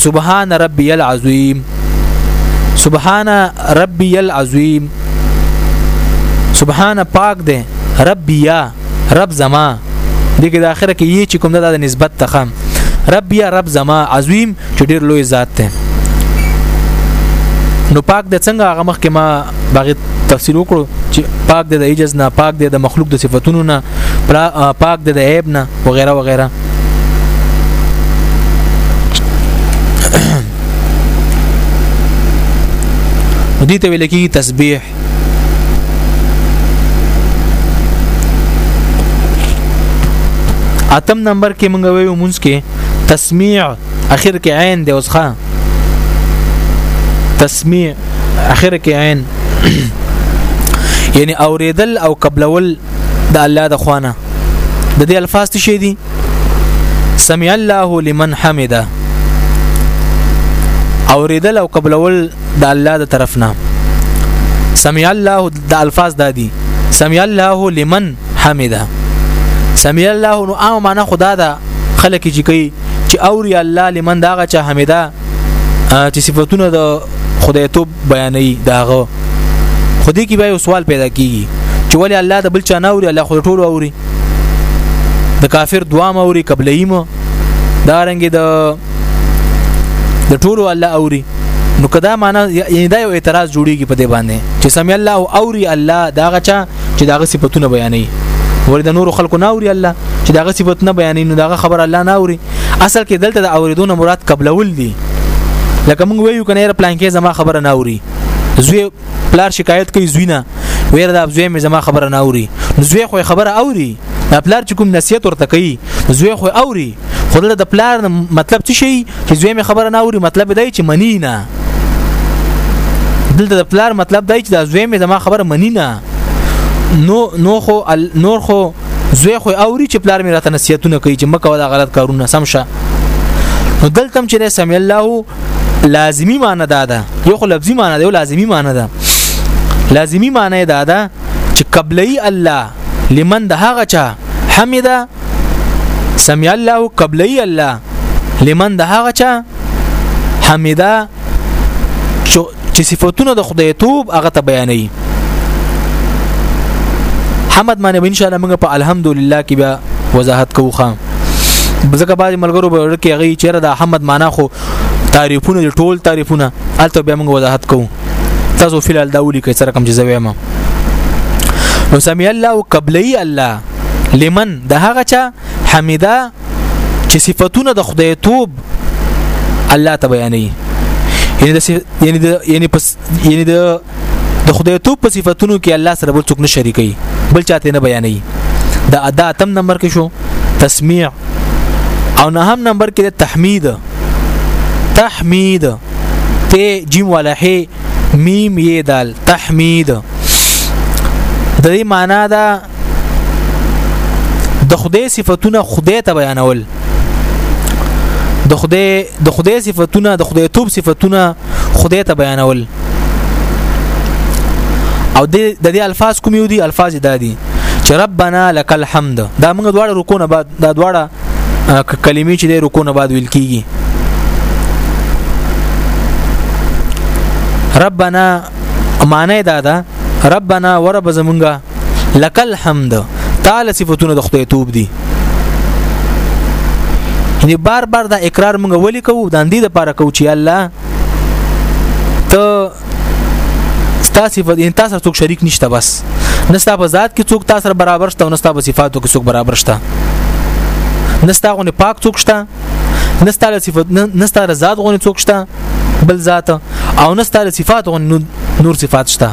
سبحان ربي العظیم سبحان ربي العظیم سبحان پاک دی ربي یا رب زما دغه د اخره کې یی چې کوم د نسبت تخم ربي یا رب زما عظیم چې ډیر لوی ذات دی نو پاک د څنګه هغه مخ کې ما باغی تفسیر وکړو چې پاک د ایجز نه پاک د مخلوق د صفاتونو نه پاک د عیب نه وغیرہ وغیرہ دي ته ویل کېږي تسبیح اتم نمبر کې مونږ ویو مونږ کې تسمیع اخر کې عین دی اوس ښا تسمیع اخر کې عین یعنی اوریدل او قبلول د الله د خوانه د دې الفاظ څه شي دي سمع الله لمن حمده اوریدل او قبلول د الله د طرف نه سمع الله د الفاظ دادی سمع الله لمن حمده سمع الله نو او معنا خدا دا خلک چې کوي چې اوري الله لمن داغه چې حمده چې صفاتونه د خدای توب بیانې داغه خدای کې به یو سوال پیدا کیږي چې ولی الله د بل چا نه اوري الله خو ټول اوري د کافر دعا ما اوري قبلې ما دا رنګ د د ټولو الله اوري نو کدا معنا یعنی دا یو اعتراض جوړیږي په دې باندې چې سمي الله او اوري الله دا غچا چې دا غ صفاتونه بیانې ور د نور خلکو نه اوري الله چې دا غ صفاتونه بیانې نو دا غ خبر الله نه اوري اصل کې دلته د اوریدو نه مراد قبلول دي لکه موږ ویو کنه را پلان کې زما خبره نه اوري زوی پلار شکایت کوي زوی نه ویره د زوی مې زما خبره نه اوري نو زوی خو خبره اوري د پلار چې کوم نصیحت ورته کوي زوی خو اوري خو د پلار مطلب څه شي چې زوی مې خبره نه اوري مطلب دی چې منی نه دلته د پلار مطلب دی چې د زوی مې زما خبره منی نه نو نو خو نور خو زوی خو اوري چې پلار مې راته نصیحتونه کوي چې مکه ولا غلط کارونه سم شه نو دلته هم چې سمع الله لازمی معنی دا ده یو خو لفظي معنی ده یو لازمی معنی ده لازمی معنی دا ده چې قبلی الله لمن ده هغه چا حمده سمع الله قبلی الله لمن ده هغه چا حمده چې صفاتونه د خدای توب هغه ته بیانوي حمد معنی به ان شاء الله موږ په الحمدلله کې بیا وضاحت کوو خام ځکه بعضی ملګرو به ورکه هغه چیرې د حمد معنی خو تعریفونه دي ټول تعریفونه الته بیا موږ وضاحت کوو تاسو فلال دا ولي کوي سره کوم چې زویم نو سمي الله قبلي الله لمن د هغه چا حمیدا چې صفاتونه د خدای توب الله ته بیانوي یعنی د یعنی د یعنی پس یعنی د د خدای توب په صفاتونو کې الله سره بل څوک نه شریکي بل چاته نه بیانوي د ادا تم نمبر کې شو تسمیع او نه هم نمبر کې د تحمید تحمید ت جیم ولا ح میم ی دال تحمید د دې معنی دا د خدای صفاتونه خدای ته بیانول د خدای د خدای صفاتونه د خدای توپ صفاتونه خدای ته بیانول او د دې الفاظ کوم یو دي الفاظ دادي چې ربنا لك الحمد دا موږ دواړه رکو نه بعد دا دواړه کلمې چې د رکو نه بعد ویل کیږي ربنا معنی دا ده ربنا ورب زمونږه لک الحمد تعالی صفاتونه د خدای توب دي یعنی بار بار دا اقرار موږ ولي کوو د اندې لپاره کوو چې الله ته ستاسو په ان تاسو څوک شریک نشته بس نستا په ذات کې څوک تاسو برابر شته او نستا په صفاتو کې څوک برابر شته نستا غو نه پاک څوک شته نه ستاره صفات نه ستاره ذات غونې څوک شته بل ذات او نه ستاره صفات غونې نور صفات شته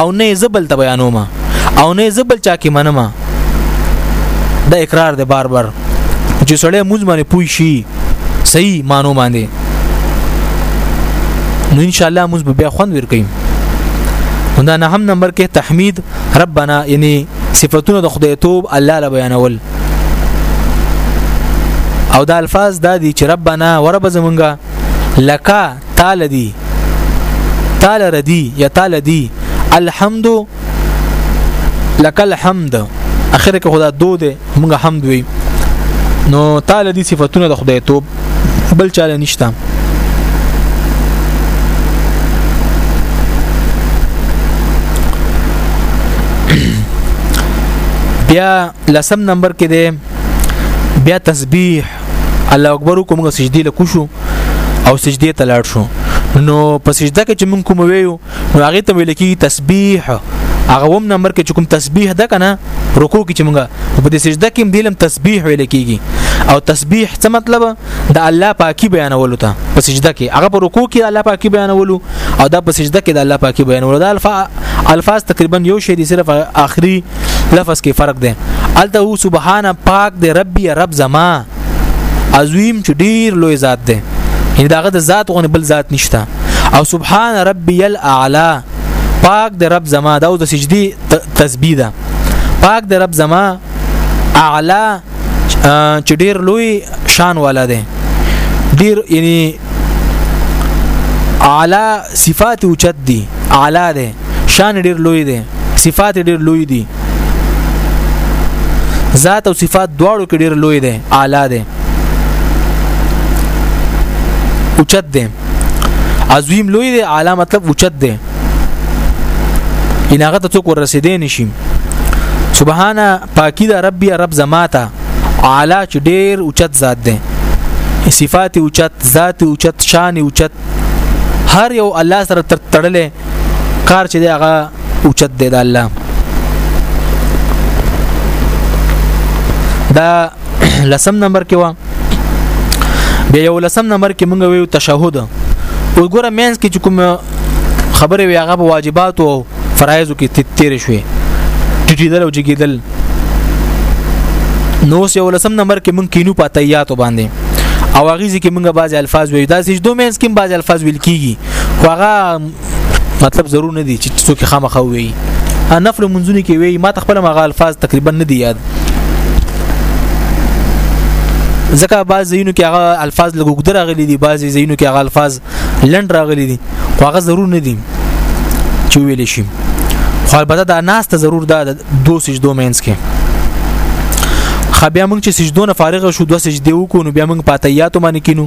او نه زبل ته بیانوم او نه زبل چا کې منم دا اقرار دی بار بار چې سړی موږ باندې پوي شي صحیح مانو باندې نو ان شاء الله موږ به بیا خوند ورکړي دا نه هم نمبر کې تحمید ربنا یعنی صفاتونه د خدای توب الله لا بیانول او دا الفاظ دا دي چې ربنا ورب زمونږه لکا تعالی دی تعالی ردی یا تعالی دی الحمد لك الحمد اخر کې خدا دو ده مونږه حمد وي نو تعالی دي صفاتونه د خدای توب بل چاله نشته بیا لسم نمبر کې دی بیا تسبیح الله اکبر کوم سجدي لکو شو او سجدي ته لاړ شو نو په سجده کې چې مونږ کوم ویو نو هغه ته ویل کېږي تسبیح هغه وم نمبر کې کوم تسبیح ده کنه رکوع کې چې مونږه په دې سجده کې دلم تسبیح ویل کېږي او تسبیح څه مطلب د الله پاکي بیانولو ته په سجده کې هغه په رکوع کې الله پاکي بیانولو او دا په سجده کې د الله پاکي بیانولو دا الفا الفاظ تقریبا یو شی دي صرف آخري لفظ کې فرق دی الته سبحان پاک دی ربي رب زما عظیم چې ډیر لوی ذات دی یعنی داغه د ذات غو بل ذات نشته او سبحان ربی الاعلى پاک د رب زما دا د سجدي تسبیح ده پاک د رب زما اعلی چې ډیر لوی شان والا دی ډیر یعنی اعلی صفات اوچت دي اعلی ده شان ډیر لوی ده صفات ډیر لوی دي ذات او صفات دواړو کې ډیر لوی ده اعلی ده اوچت ده عظیم لوی ده اعلی مطلب اوچت ده ان هغه ته څوک ورسېدې نشي سبحانه پاکی دا رب یا رب زماته اعلی چې ډېر اوچت ذات دی صفات اوچت ذات اوچت شان اوچت هر یو الله سره تړلې کار چې دی هغه اوچت دی د الله دا لسم نمبر کې و بیا یو لسم نمبر کې مونږ ویو تشهود وګوره مینس کې کوم خبره وی هغه واجبات او فرایض کې تیر شوې ټټیدل او جګیدل نو سه ولسم نمبر کې مونږ کینو پاتیاتو باندې او هغه ځکه مونږه بعضی الفاظ وی دا سجدو مینس کې بعضی الفاظ ویل کیږي خو هغه مطلب ضرور نه دی چې څوک خامخا وي ا نفل منځونه کې وي ما تخپل مغه الفاظ تقریبا نه دی یاد ځکه بعض زینو کې هغه الفاظ لګوګدر غلي دي بعض زینو کې هغه الفاظ لند راغلي دي خو هغه ضرور نه دي چې ویل شي خو البته دا ناس ته ضرور دا دو سجدو مینس کې خبیا موږ چې سجدو نه فارغ شو دو سجدي وکړو بیا موږ پاتیاتو باندې کینو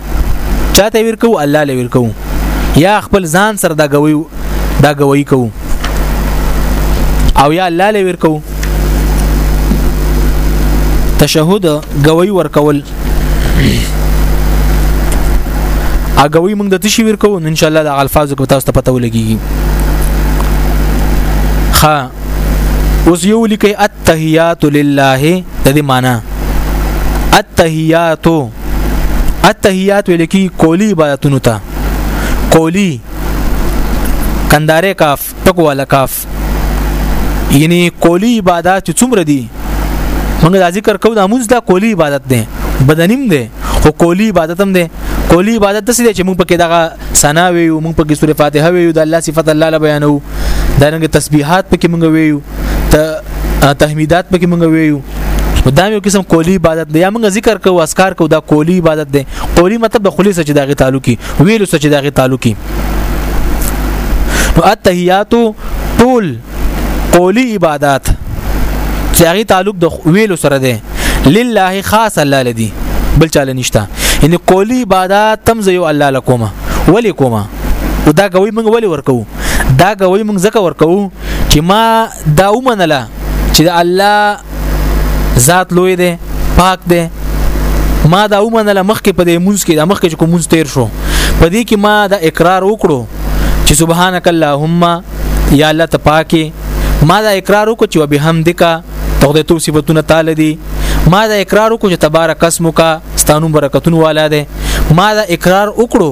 چاته ورکو الله لوي ورکو یا خپل ځان سره دا غوي دا غوي کو او یا الله لوي ورکو تشهود غوي ورکول اګوي موږ د تشي ورکو ان شاء الله د الفاظ کو تاسو ته پته ولګي خا اوس یو لیکي التحیات لله د دې معنی التحیات التحیات ویل کی کولی عبادتونو ته کولی کنداره کاف ټکو والا کاف یعنی کولی عبادت چې څومره دي موږ دا ذکر کوو د موږ دا کولی عبادت دی بدنیم دی خو کولی عبادت هم دی کولی عبادت د څه چې موږ پکې دغه ثنا ویو موږ پکې سورې فاتحه ویو د الله صفات الله ل بیانو دا رنګ تسبیحات پکې موږ ویو ته تحمیدات پکې مونږ ویو دا یو قسم کولی عبادت دی یا موږ ذکر کوو اسکار کوو دا کولی عبادت دی کولی مطلب د خلیص چې دغه تعلقي ویلو چې دغه تعلقي نو التحیات طول قولی عبادت چې هغه تعلق د ویلو سره دی لله خاص الله لدی بل چاله نشتا یعنی قولی عبادت تم زیو الله لکوما ولی کوما او دا غوي موږ ولی ورکو دا غوي موږ زکه ورکو چې ما دا ومنله چې د الله ذات لوی دی پاک دی ما دا ومنله مخکې په دې مونږ کې د مخکې کوم مونږ تیر شو په دې کې ما دا اقرار وکړو چې سبحانك اللهم یا الله ته پاکي ما دا اقرار وکړو چې وبحمدک ته د تو صفاتونه تعالی دي ما دا اقرار وکړو چې تبارک اسمک ستانو برکتون والا ده ما دا اقرار وکړو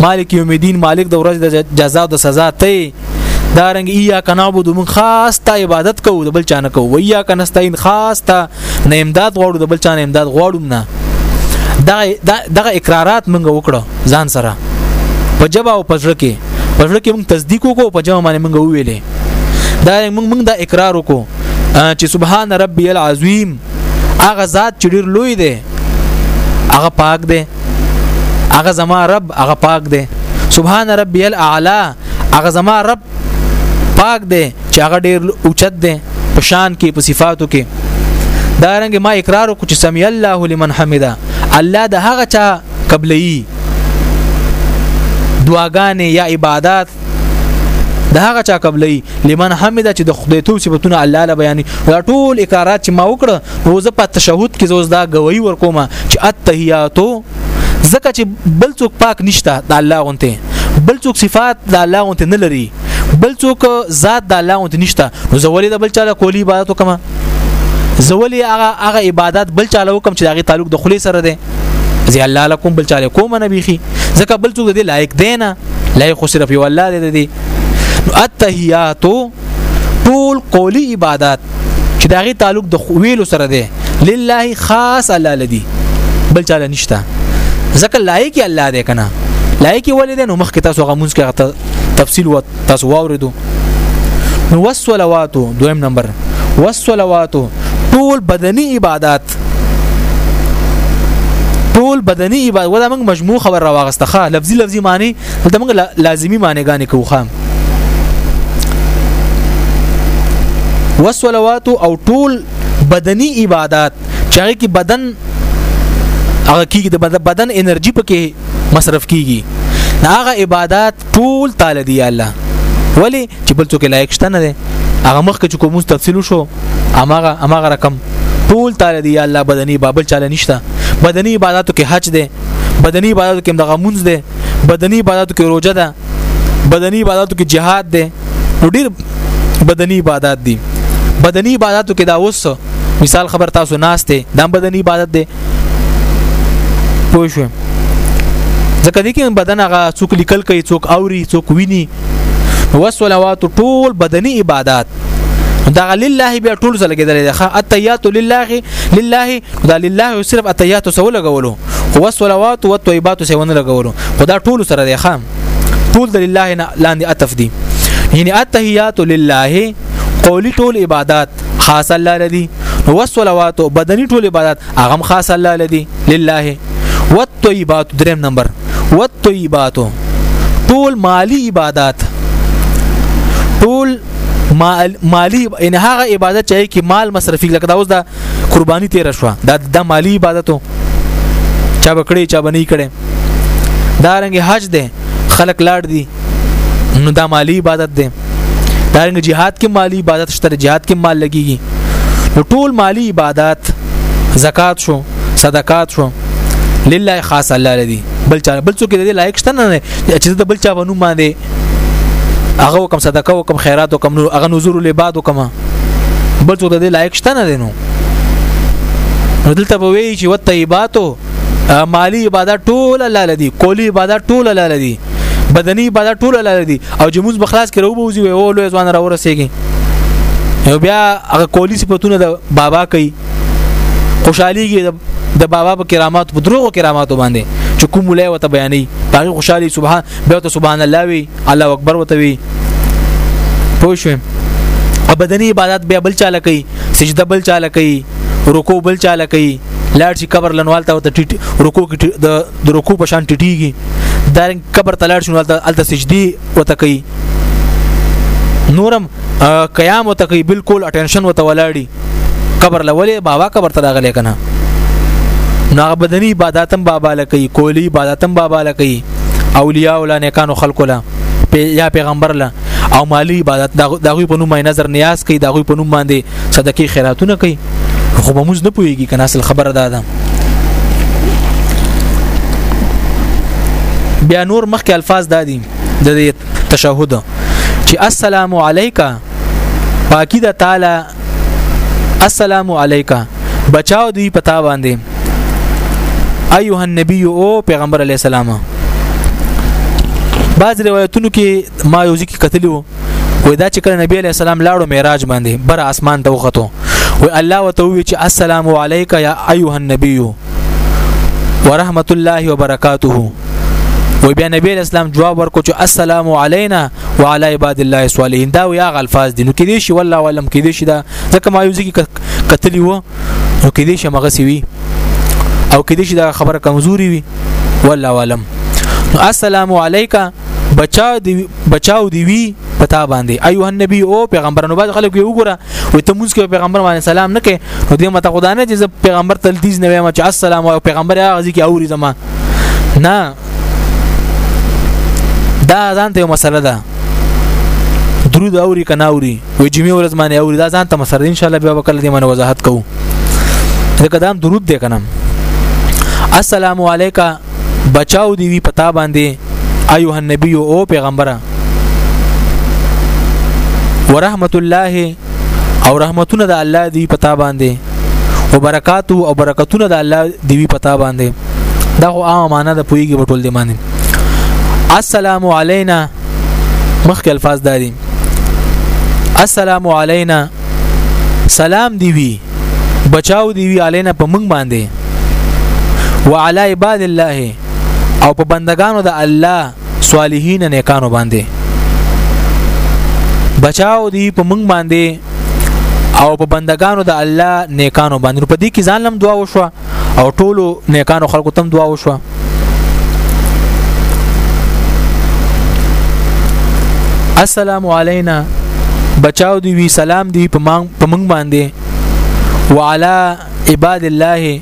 مالک یوم الدین مالک د ورځ د جزا او د سزا ته دا رنګ ایا کنابود من خاص ته عبادت کوو د بل چانه کوو ویا کنستاین خاص ته نه امداد غواړو د بل چانه امداد غواړو نه دغه دغه اقرارات مونږ وکړو ځان سره په جبا او پزړه کې پزړه کې مونږ تصدیق وکړو په جبا باندې مونږ ویلې دا مونږ مونږ دا اقرار وکړو چې سبحان ربي العظیم هغه ذات چې ډیر لوی دی هغه پاک دی هغه زما رب هغه پاک دی سبحان ربي الاعلى هغه زما رب پاک دی چې هغه ډیر اوچت دی په شان کې په صفاتو کې دا رنګ ما اقرار وکړ چې سمي الله لمن حمده الله د هغه چا قبلې دعاګانې یا عبادت د هغه چا قبلې لمن حمد چې د خدای تو صفاتونه الله له بیان دا ټول اقرارات چې ما وکړه روزه په تشهود کې زوز دا گواہی ورکوم چې التحیاتو زکه چې بل څوک پاک نشته د الله غونته بل څوک صفات د الله غونته نه لري بل څوک ذات د الله غونته نشته نو زولې د بل چا له کولی عبادت وکم زولې هغه هغه عبادت بل چا له وکم چې دغه تعلق د خلی سره دی زی الله لکم بل چاله کوم نه بيخي ځکه بل څوک دې لایق دی نه لایق خو صرف یو الله دې دی نو التحیات ټول قولی عبادت چې داغي تعلق د ویلو سره دی لله خاص الله لدی بل چاله نشته ځکه لایق الله دې کنه لایق ولې دې نو مخکې تاسو غمونځ کې تفصیل و تاسو واوریدو نو والصلوات دویم نمبر والصلوات ټول بدني عبادت ټول بدني عبادت ودا موږ مجموع خبر راوغسته ښه لفظي لفظي معنی دلته موږ لازمی معنی غانې کوو خام وسلوات او ټول بدني عبادت چې هغه کې بدن هغه کې د بدن انرژي پکې مصرف کیږي هغه عبادت ټول تعالی دی الله ولی چې بل څوک لایق شته نه دی هغه مخکې چې کوم تفصیل شو امغه امغه رقم ټول تعالی دی الله بدني بابل چاله نشته بدني عبادتو کې حج دی بدني عبادتو کې دغه مونږ دی بدني عبادتو کې روزه ده بدني عبادتو کې جهاد دی نو ډیر بدني عبادت دي بدني عبادتو کې دا اوس مثال خبر تاسو ناشته دا بدني عبادت دی پوه شو ځکه دې کې بدن هغه څوک لیکل کوي څوک اوري څوک ویني وسلوات ټول بدني عبادت دا لله بیا ټول سره لګیدل دي ښه اتیات لله لله دا لله صرف اتیات سره لګولو هو صلوات او طیبات سره ونه لګولو خدا ټول سره دي ښه ټول د لله نه لاندې عطف دي یعنی اتحیات لله قولی ټول عبادت خاص الله لري هو صلوات بدني ټول عبادت هغه خاص الله لدی لله والطيبات دریم نمبر والطيبات ټول مالی عبادت ټول مالی ان هغه عبادت چې کی مال مصرفي لکه دا اوس دا قرباني تیر شو دا د مالی عبادتو چا بکړي چا بنې کړي دا رنګ حج ده خلک لاړ دي نو دا مالی عبادت دی دا رنګ جهاد کې مالی عبادت شته جهاد کې مال لګيږي نو ټول مالی عبادت زکات شو صدقات شو لله خاص الله لدی بل چا بل څوک دې لایق شته نه چې د بل چا ونو باندې هغه کوم صدقه او کوم خیرات او کوم نور هغه نذور له بعد او کوم بل څوک دې لایق شته نه نو دلته به وی چې وطیباتو مالی عبادت ټول الله لدی کولی عبادت ټول الله لدی بدنی عبادت ټول الله لدی او چې موږ بخلاص کړو به وځي او لوی ځوان را ورسېږي یو بیا هغه کولی صفاتونه د بابا کوي خوشحاليږي د بابا په کرامات په دروغو کراماتو باندې چې کوم ولای وته بیانې هغه خوشحالي سبحان بیا ته سبحان الله وی الله اکبر وته وی پوه شو بدني عبادت بیا بل چاله کوي سجده بل چاله کوي رکوع بل چاله کوي لاړ شي قبر لنوالته او ټټ رکو کې د رکو په شان ټټيږي دا قبر تلاړ شي نوالته الته سجدي وته کوي نورم قیام وته کوي بالکل اټینشن وته ولاړی قبر لولې بابا قبر ته راغلی کنه نو بدني عبادتم بابا لکې کولی عبادتم بابا لکې اولیاء ولا نیکانو خلق ولا یا پیغمبر لا او مالی عبادت دا غوی په نوم باندې نظر نیاز کوي دا غوی په نوم باندې صدقې خیراتونه کوي خو به موږ نه پوهیږي کنه اصل خبره ده ده بیا نور مخکې الفاظ دادي د تشهود چې السلام علیکم پاکی د تعالی السلام علیکا بچاو دی پتا باندې ایوه النبی او پیغمبر علی السلام بعض روایتونو کې ما یو ځکه کتلیو وې دا چې کله نبی علی السلام لاړو معراج باندې بر اسمان ته وختو وې الله وتوي چې السلام علیکا یا ایوه النبی ورحمت الله وبرکاته و بیا نبی اسلام جواب ورکو چې السلام علینا وعلى عباد الله الصالحین دا وی هغه الفاظ دي نو کې دي شي والله علم کې دي شي دا ځکه ما یو ځکه کتلی و نو کې دي شي مغه سی وی او کې دي شي دا خبره کمزوري وی والله علم نو السلام علیکا بچاو دی بچاو دی وی پتا باندې ایوه نبی او پیغمبرانو باز خلک یو ګره وي ته مونږ کې پیغمبر باندې سلام نه کوي نو دې مته خدای نه چې پیغمبر تلتیز نه وایم چې السلام او پیغمبر هغه ځکه اوري زما نه دا ځان ته مسله ده درود اوري کنه اوري وي جمعې ورځ باندې اوري دا ځان ته مسله ان شاء الله بیا وکړه دې باندې وضاحت کوو دا قدم درود دې کنه السلام علیکم بچاو دی وی پتا باندې ایوه النبی او پیغمبره ورحمت الله او رحمتونه د الله دی پتا باندې او برکات او برکتونه د الله دی وی پتا باندې دا خو عامه معنا د پویږي بټول دی معنی السلام علینا مخک الفاظ دادی السلام علینا سلام دی وی بچاو دی وی علينا په موږ باندې وعلى عباد الله او په بندگانو د الله صالحین نیکانو باندې بچاو دی په موږ باندې او په بندگانو د الله نیکانو باندې په دې کې ځان لم دعا وشو او ټولو نیکانو خلکو تم دعا وشوه السلام علینا بچاو دی وی سلام دی په موږ باندې وعلى عباد الله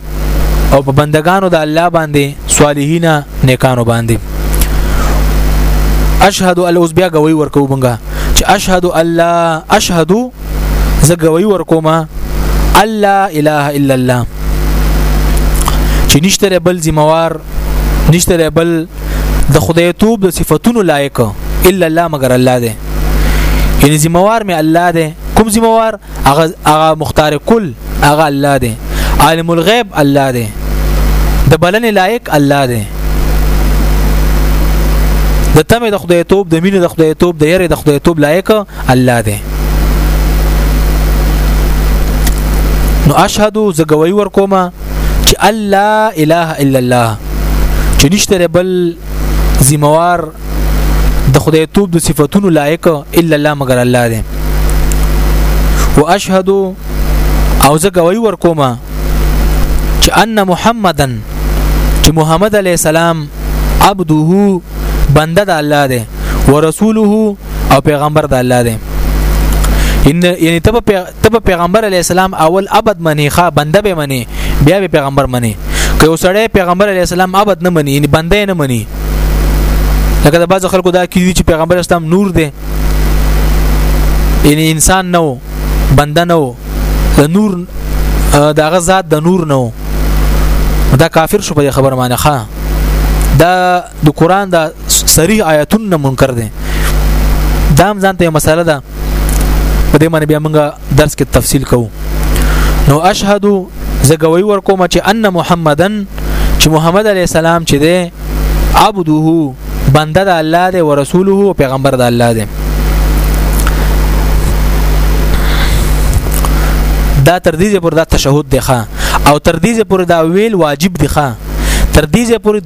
او په بندگانو د الله باندې صالحینا نیکانو باندې اشهد ان اوس بیا غوي ورکو بنګا چې اشهد الله اشهد زه ګوي ورکوم الله اله الا الله چې نشته بل ذمہوار نشته بل د خدای توب د صفاتونو لایق الا الله مگر الله دی یعنی ذمہوار می الله دی کوم ذمہوار هغه هغه مختار کل هغه الله دی عالم الغیب الله دی د بلن لایق الله دی د تمه د خدای توب د مینې د خدای توب د یره د خدای توب لایق الله دی نو اشهد ز گواہی ورکوم چې الله اله الا الله چې نشته بل ذمہوار د خدای توب د صفاتونو لایق الا الله مگر الله دی واشهد او زه گواہی ورکوم چې ان محمدن چې محمد علی السلام عبده بنده د الله دی ورسوله او پیغمبر د الله دی ان یعنی تب تب پیغمبر علی السلام اول ابد منی ښا بنده به منی بیا به پیغمبر منی که وسړی پیغمبر علی السلام ابد نه منی یعنی بنده نه منی لکه د بعض خلکو دا کیږي چې پیغمبر اسلام نور دی یعنی انسان نو بنده نو د نور دغه ذات د نور نو دا کافر شو په خبره معنی ښا دا د قران دا صریح آیاتونه منکر دي دام ځانته مسله ده په دې باندې بیا موږ درس کې تفصیل کوو نو اشهد زګوي ورکوم چې ان محمدن چې محمد علی السلام چې ده عبده بنده د الله دی او رسوله او پیغمبر د الله دی دا تر دې پر دا تشهود دی ښا او تر دې پر دا ویل واجب دی ښا تر دې ځې پورې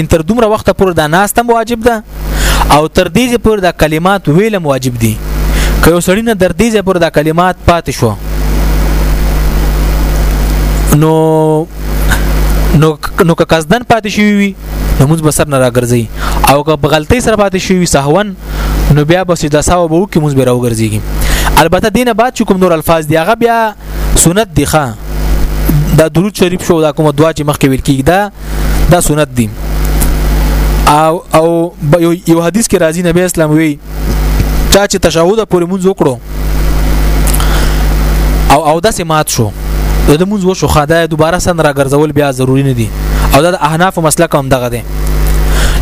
ان تر دومره وخت پورې دا ناستم واجب ده او تر دې ځې پورې دا کلمات ویلم واجب دي که یو سړی نه در دې ځې پورې دا کلمات پاتې شو نو نو نو که قصدن پاتې شوی وي نو موږ بسر نه راګرځي او که په غلطۍ سره پاتې شوی وي سهون نو بیا بس د ساو به وکي موږ به راوګرځيږي البته دینه بعد چې کوم نور الفاظ دی هغه بیا سنت دی ښا دا درود شریف شو دا کومه دعا چې مخکې ویل کیږي دا دا سنت دی او او یو حدیث کې راځي نبی اسلام وی چا چې تشهود پورې مونږ وکړو او او داسې مات شو د مونږ وشو خدای دوباره سن را ګرځول بیا ضروری نه دي او د احناف مسلک هم دغه دی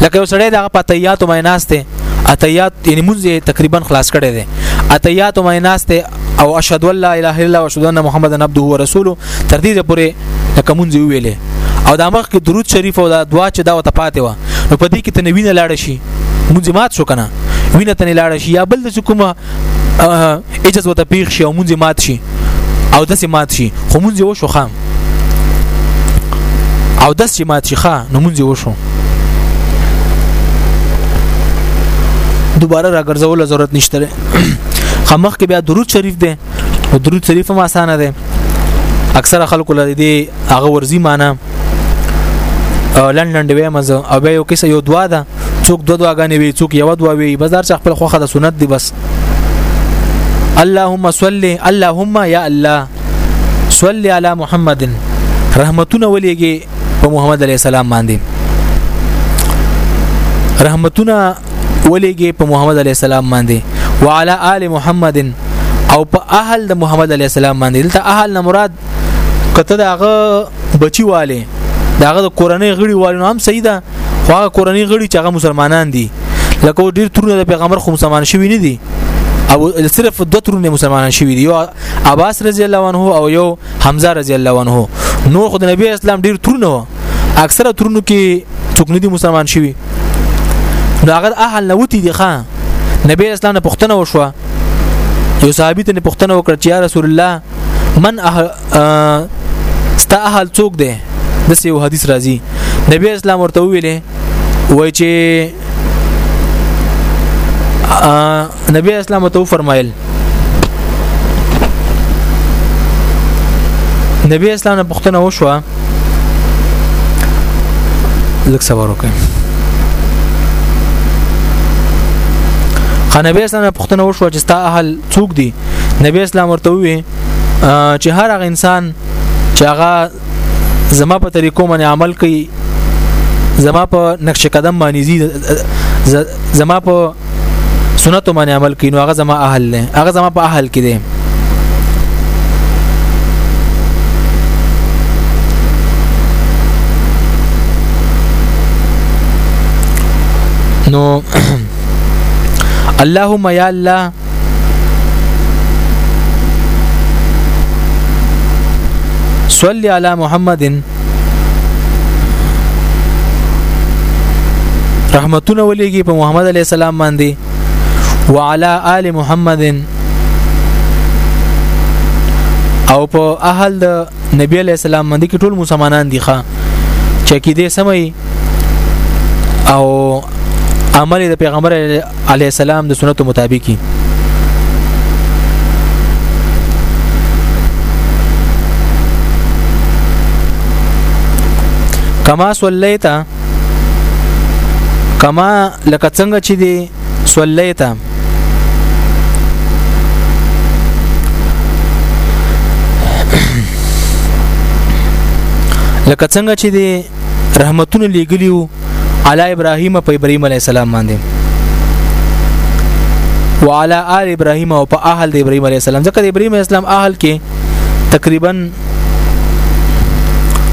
لکه یو سړی دغه پتیات میناس ته اتیات یعنی مونږ تقریبا خلاص کړي دي اتیات میناس ته او اشهد ان لا اله الا الله واشهد ان محمدن عبده ورسوله تر دې پورې لکه مونږ ویلې او دا مخ کې درود شریف او دا دعا چې دا وته پاتې و نو په دې کې تنوینه لاړ شي مونږ مات شو کنه وینه تنه لاړ شي یا بل د کومه اجازه وته پیښ شي او مونږ مات شي او داسې مات شي خو مونږ یو شو خام او داسې مات شي خا نو مونږ یو شو دوباره راګرځول ضرورت نشته خمخ کې بیا درود شریف دی او درود شریف هم اسانه دی اکثره خلکو لري دی هغه ورزي معنی لندن دی مزه او به یو کیسه یو دوا ده څوک دوا دواګانې وي څوک یو دوا وي بازار چې خپل خوخه د سنت دی بس اللهم صل اللهم یا الله صل علی محمد رحمتونه ولېږي په محمد علی السلام باندې رحمتونه ولېږي په محمد عليه السلام باندې وعلى آل محمد او په اهل د محمد عليه السلام باندې دلته اهل نه مراد کته داغه بچي والے داغه د کورنۍ غړي والي نو هم صحیح ده خو هغه کورنۍ غړي چې هغه مسلمانان دي لکه ډیر ترونه د پیغمبر خو مسلمان شوی نه دي او صرف دوه ترونه مسلمانان شوی دي یو عباس رضی الله عنه او یو حمزه رضی الله عنه نور خو د نبی اسلام ډیر ترونه اکثره ترونو کې څوک نه دي مسلمان شوي نو هغه اهل نه وتی دي خان نبی اسلام نه پښتنه وشو یو صحابي ته پښتنه وکړه چې یا رسول الله من اهل ستا اهل څوک دی د سیو حدیث راځي نبی اسلام ورته ویلې وای چې نبی اسلام ته فرمایل نبی اسلام نه پښتنه وشوه لږ صبر وکړئ خنبی اسلام نه پښتنه وشوه چې ستا اهل څوک دي نبی اسلام ورته وی چې هر هغه انسان چې هغه زما په طریقو باندې عمل کوي زما په نقش قدم باندې زی زما په سنت باندې عمل کوي نو هغه زما اهل نه هغه زما په اهل کې دي نو اللهم یا الله صلی علی محمد رحمتونه ولېږي په محمد علی السلام باندې وعلى آل محمد او په اهل د نبی علی السلام باندې کې ټول مسلمانان دي ښا چې کې دې سمي او عمل د پیغمبر علی السلام د سنتو مطابقي کما صلیتا کما لکه څنګه چې دی صليت لکه څنګه چې دی رحمتونه لګلیو علی ابراهیم په ابراهیم علی السلام باندې وعلى آل ابراهيم او په اهل د ابراهيم عليه السلام ځکه د ابراهيم اسلام اهل کې تقریبا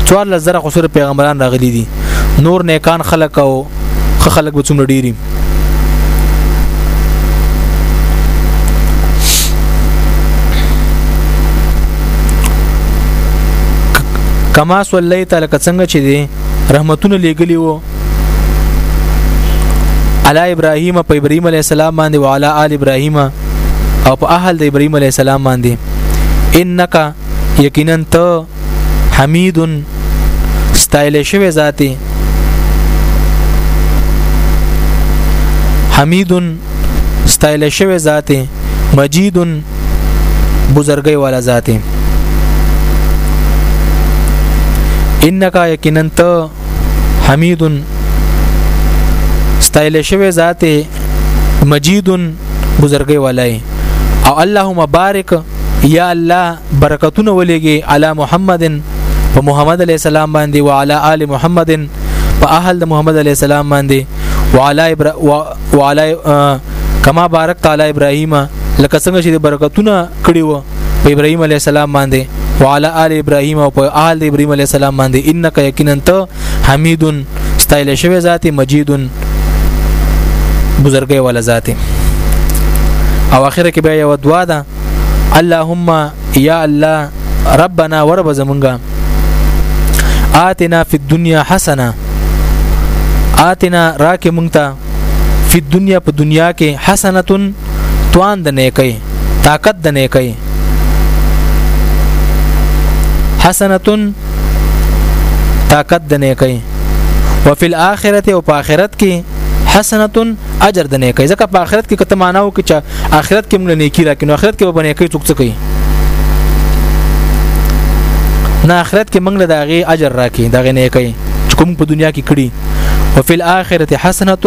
چوار لزر خو سره پیغمبران راغلي دي نور نیکان خلق او خلق به څومره ډیری کما صلیت لک څنګه چې دي رحمتونه لګلی وو علی ابراهیم په ابراهیم علی السلام باندې وعلى آل ابراهیم او په اهل د ابراهیم علی السلام باندې انک یقینا ته حمید ستایل شوی ذاتی حمید ستایل شوی ذاتی مجید بزرګي والا ذاتی انکا یقینا ته حمید ستایل شوی ذات مجید بزرګي والای او اللهم بارک یا الله برکتونه ولېږي علی محمد په محمد علی السلام باندې او علی آل محمد په اهل د محمد علی السلام باندې وعلى ابر وعلى کما بارک تعالی ابراهیم لکه څنګه چې برکتونه کړی و په ابراهيم عليه السلام باندې وعلى آل ابراهيم او په آل ابراهيم عليه السلام باندې انك يقينا ته حميد استایل شوی ذات مجيد بزرګي ولا ذات او اخره کې بیا یو دعا ده اللهم یا الله ربنا ورب زمونږه آتنا فی الدنيا حسنه آتنا راکه مونږ ته فی دنیا په دنیا کې حسنه توان د نیکي طاقت د نیکي حسنه طاقت د نیکي وفي الاخره او په اخرت کې حسنه اجر د نیکي ځکه په اخرت کې کته معنا وکړي چې اخرت کې موږ نیکی راکې نو اخرت کې به نیکی څوک څه کوي نه اخرت کې موږ له داغه اجر راکې داغه نیکي کوم په دنیا کې کړی او فی الاخره حسنه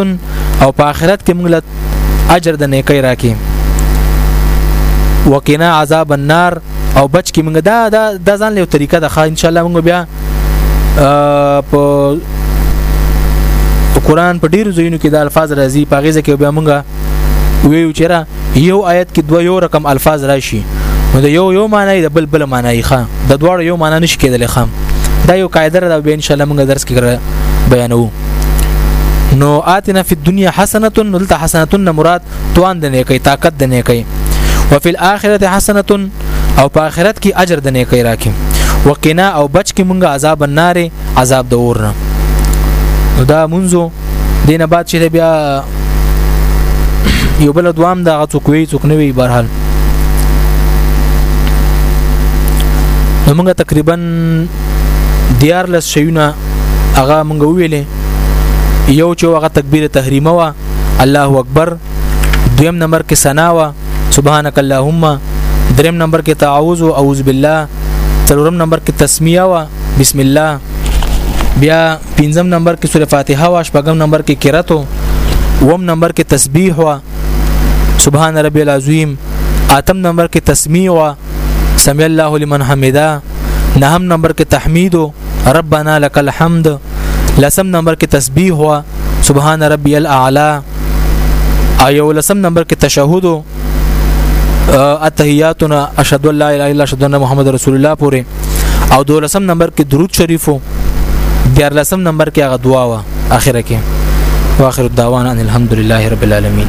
او په آخرت کې موږ له اجر د نیکی راکې وکینا عذاب النار او بچ کې موږ دا دا د ځان له طریقه د خا ان شاء الله موږ بیا په قرآن په ډیرو ځایونو کې د الفاظ راځي په غیزه کې بیا موږ ویو چیرې یو آیت کې دوه یو رقم الفاظ راشي نو د یو یو معنی د بل بل معنی ښه د دواړو یو معنی نشي کېدلی ښه دا یو قاعده ده به ان شاء الله موږ درس کې بیانو نو آتنا فی الدنیا حسنه دلته حسنه مراد توان د نیکی طاقت د نیکی وفي الاخره حسنه او په آخرت کې اجر د نیکی راکې وقنا او بچ کې مونږه عذاب النار عذاب د اور نه دا منځو دینه بعد چې بیا یو بل دوام دا غڅو کوي څوک نه وی برحال نو موږ تقریبا دیار لس شیونه هغه موږ ویلې یو چې هغه تکبیر تحریمه وا الله اکبر دویم نمبر کې ثنا وا سبحانك اللهم دریم نمبر کې تعوذ او اعوذ بالله څلورم نمبر کې تسمیه وا بسم الله بیا پنځم نمبر کې سوره فاتحه او شپږم نمبر کې قرات وم نمبر کې تسبیح او سبحان ربی العظیم اتم نمبر کې تسمیع او سمع الله لمن حمدا نهم نمبر کې تحمید ربنا لك الحمد لسم نمبر کې تسبیح او سبحان ربی الاعلى او لسم نمبر کې تشهود اتحیاتنا اشهد ان لا اله الا اشهد ان محمد رسول الله پورې او دولسم نمبر کې درود شریف وو دیار لسم نمبر کې هغه دعا وا اخره کې واخر الدعوانا ان الحمد لله رب العالمین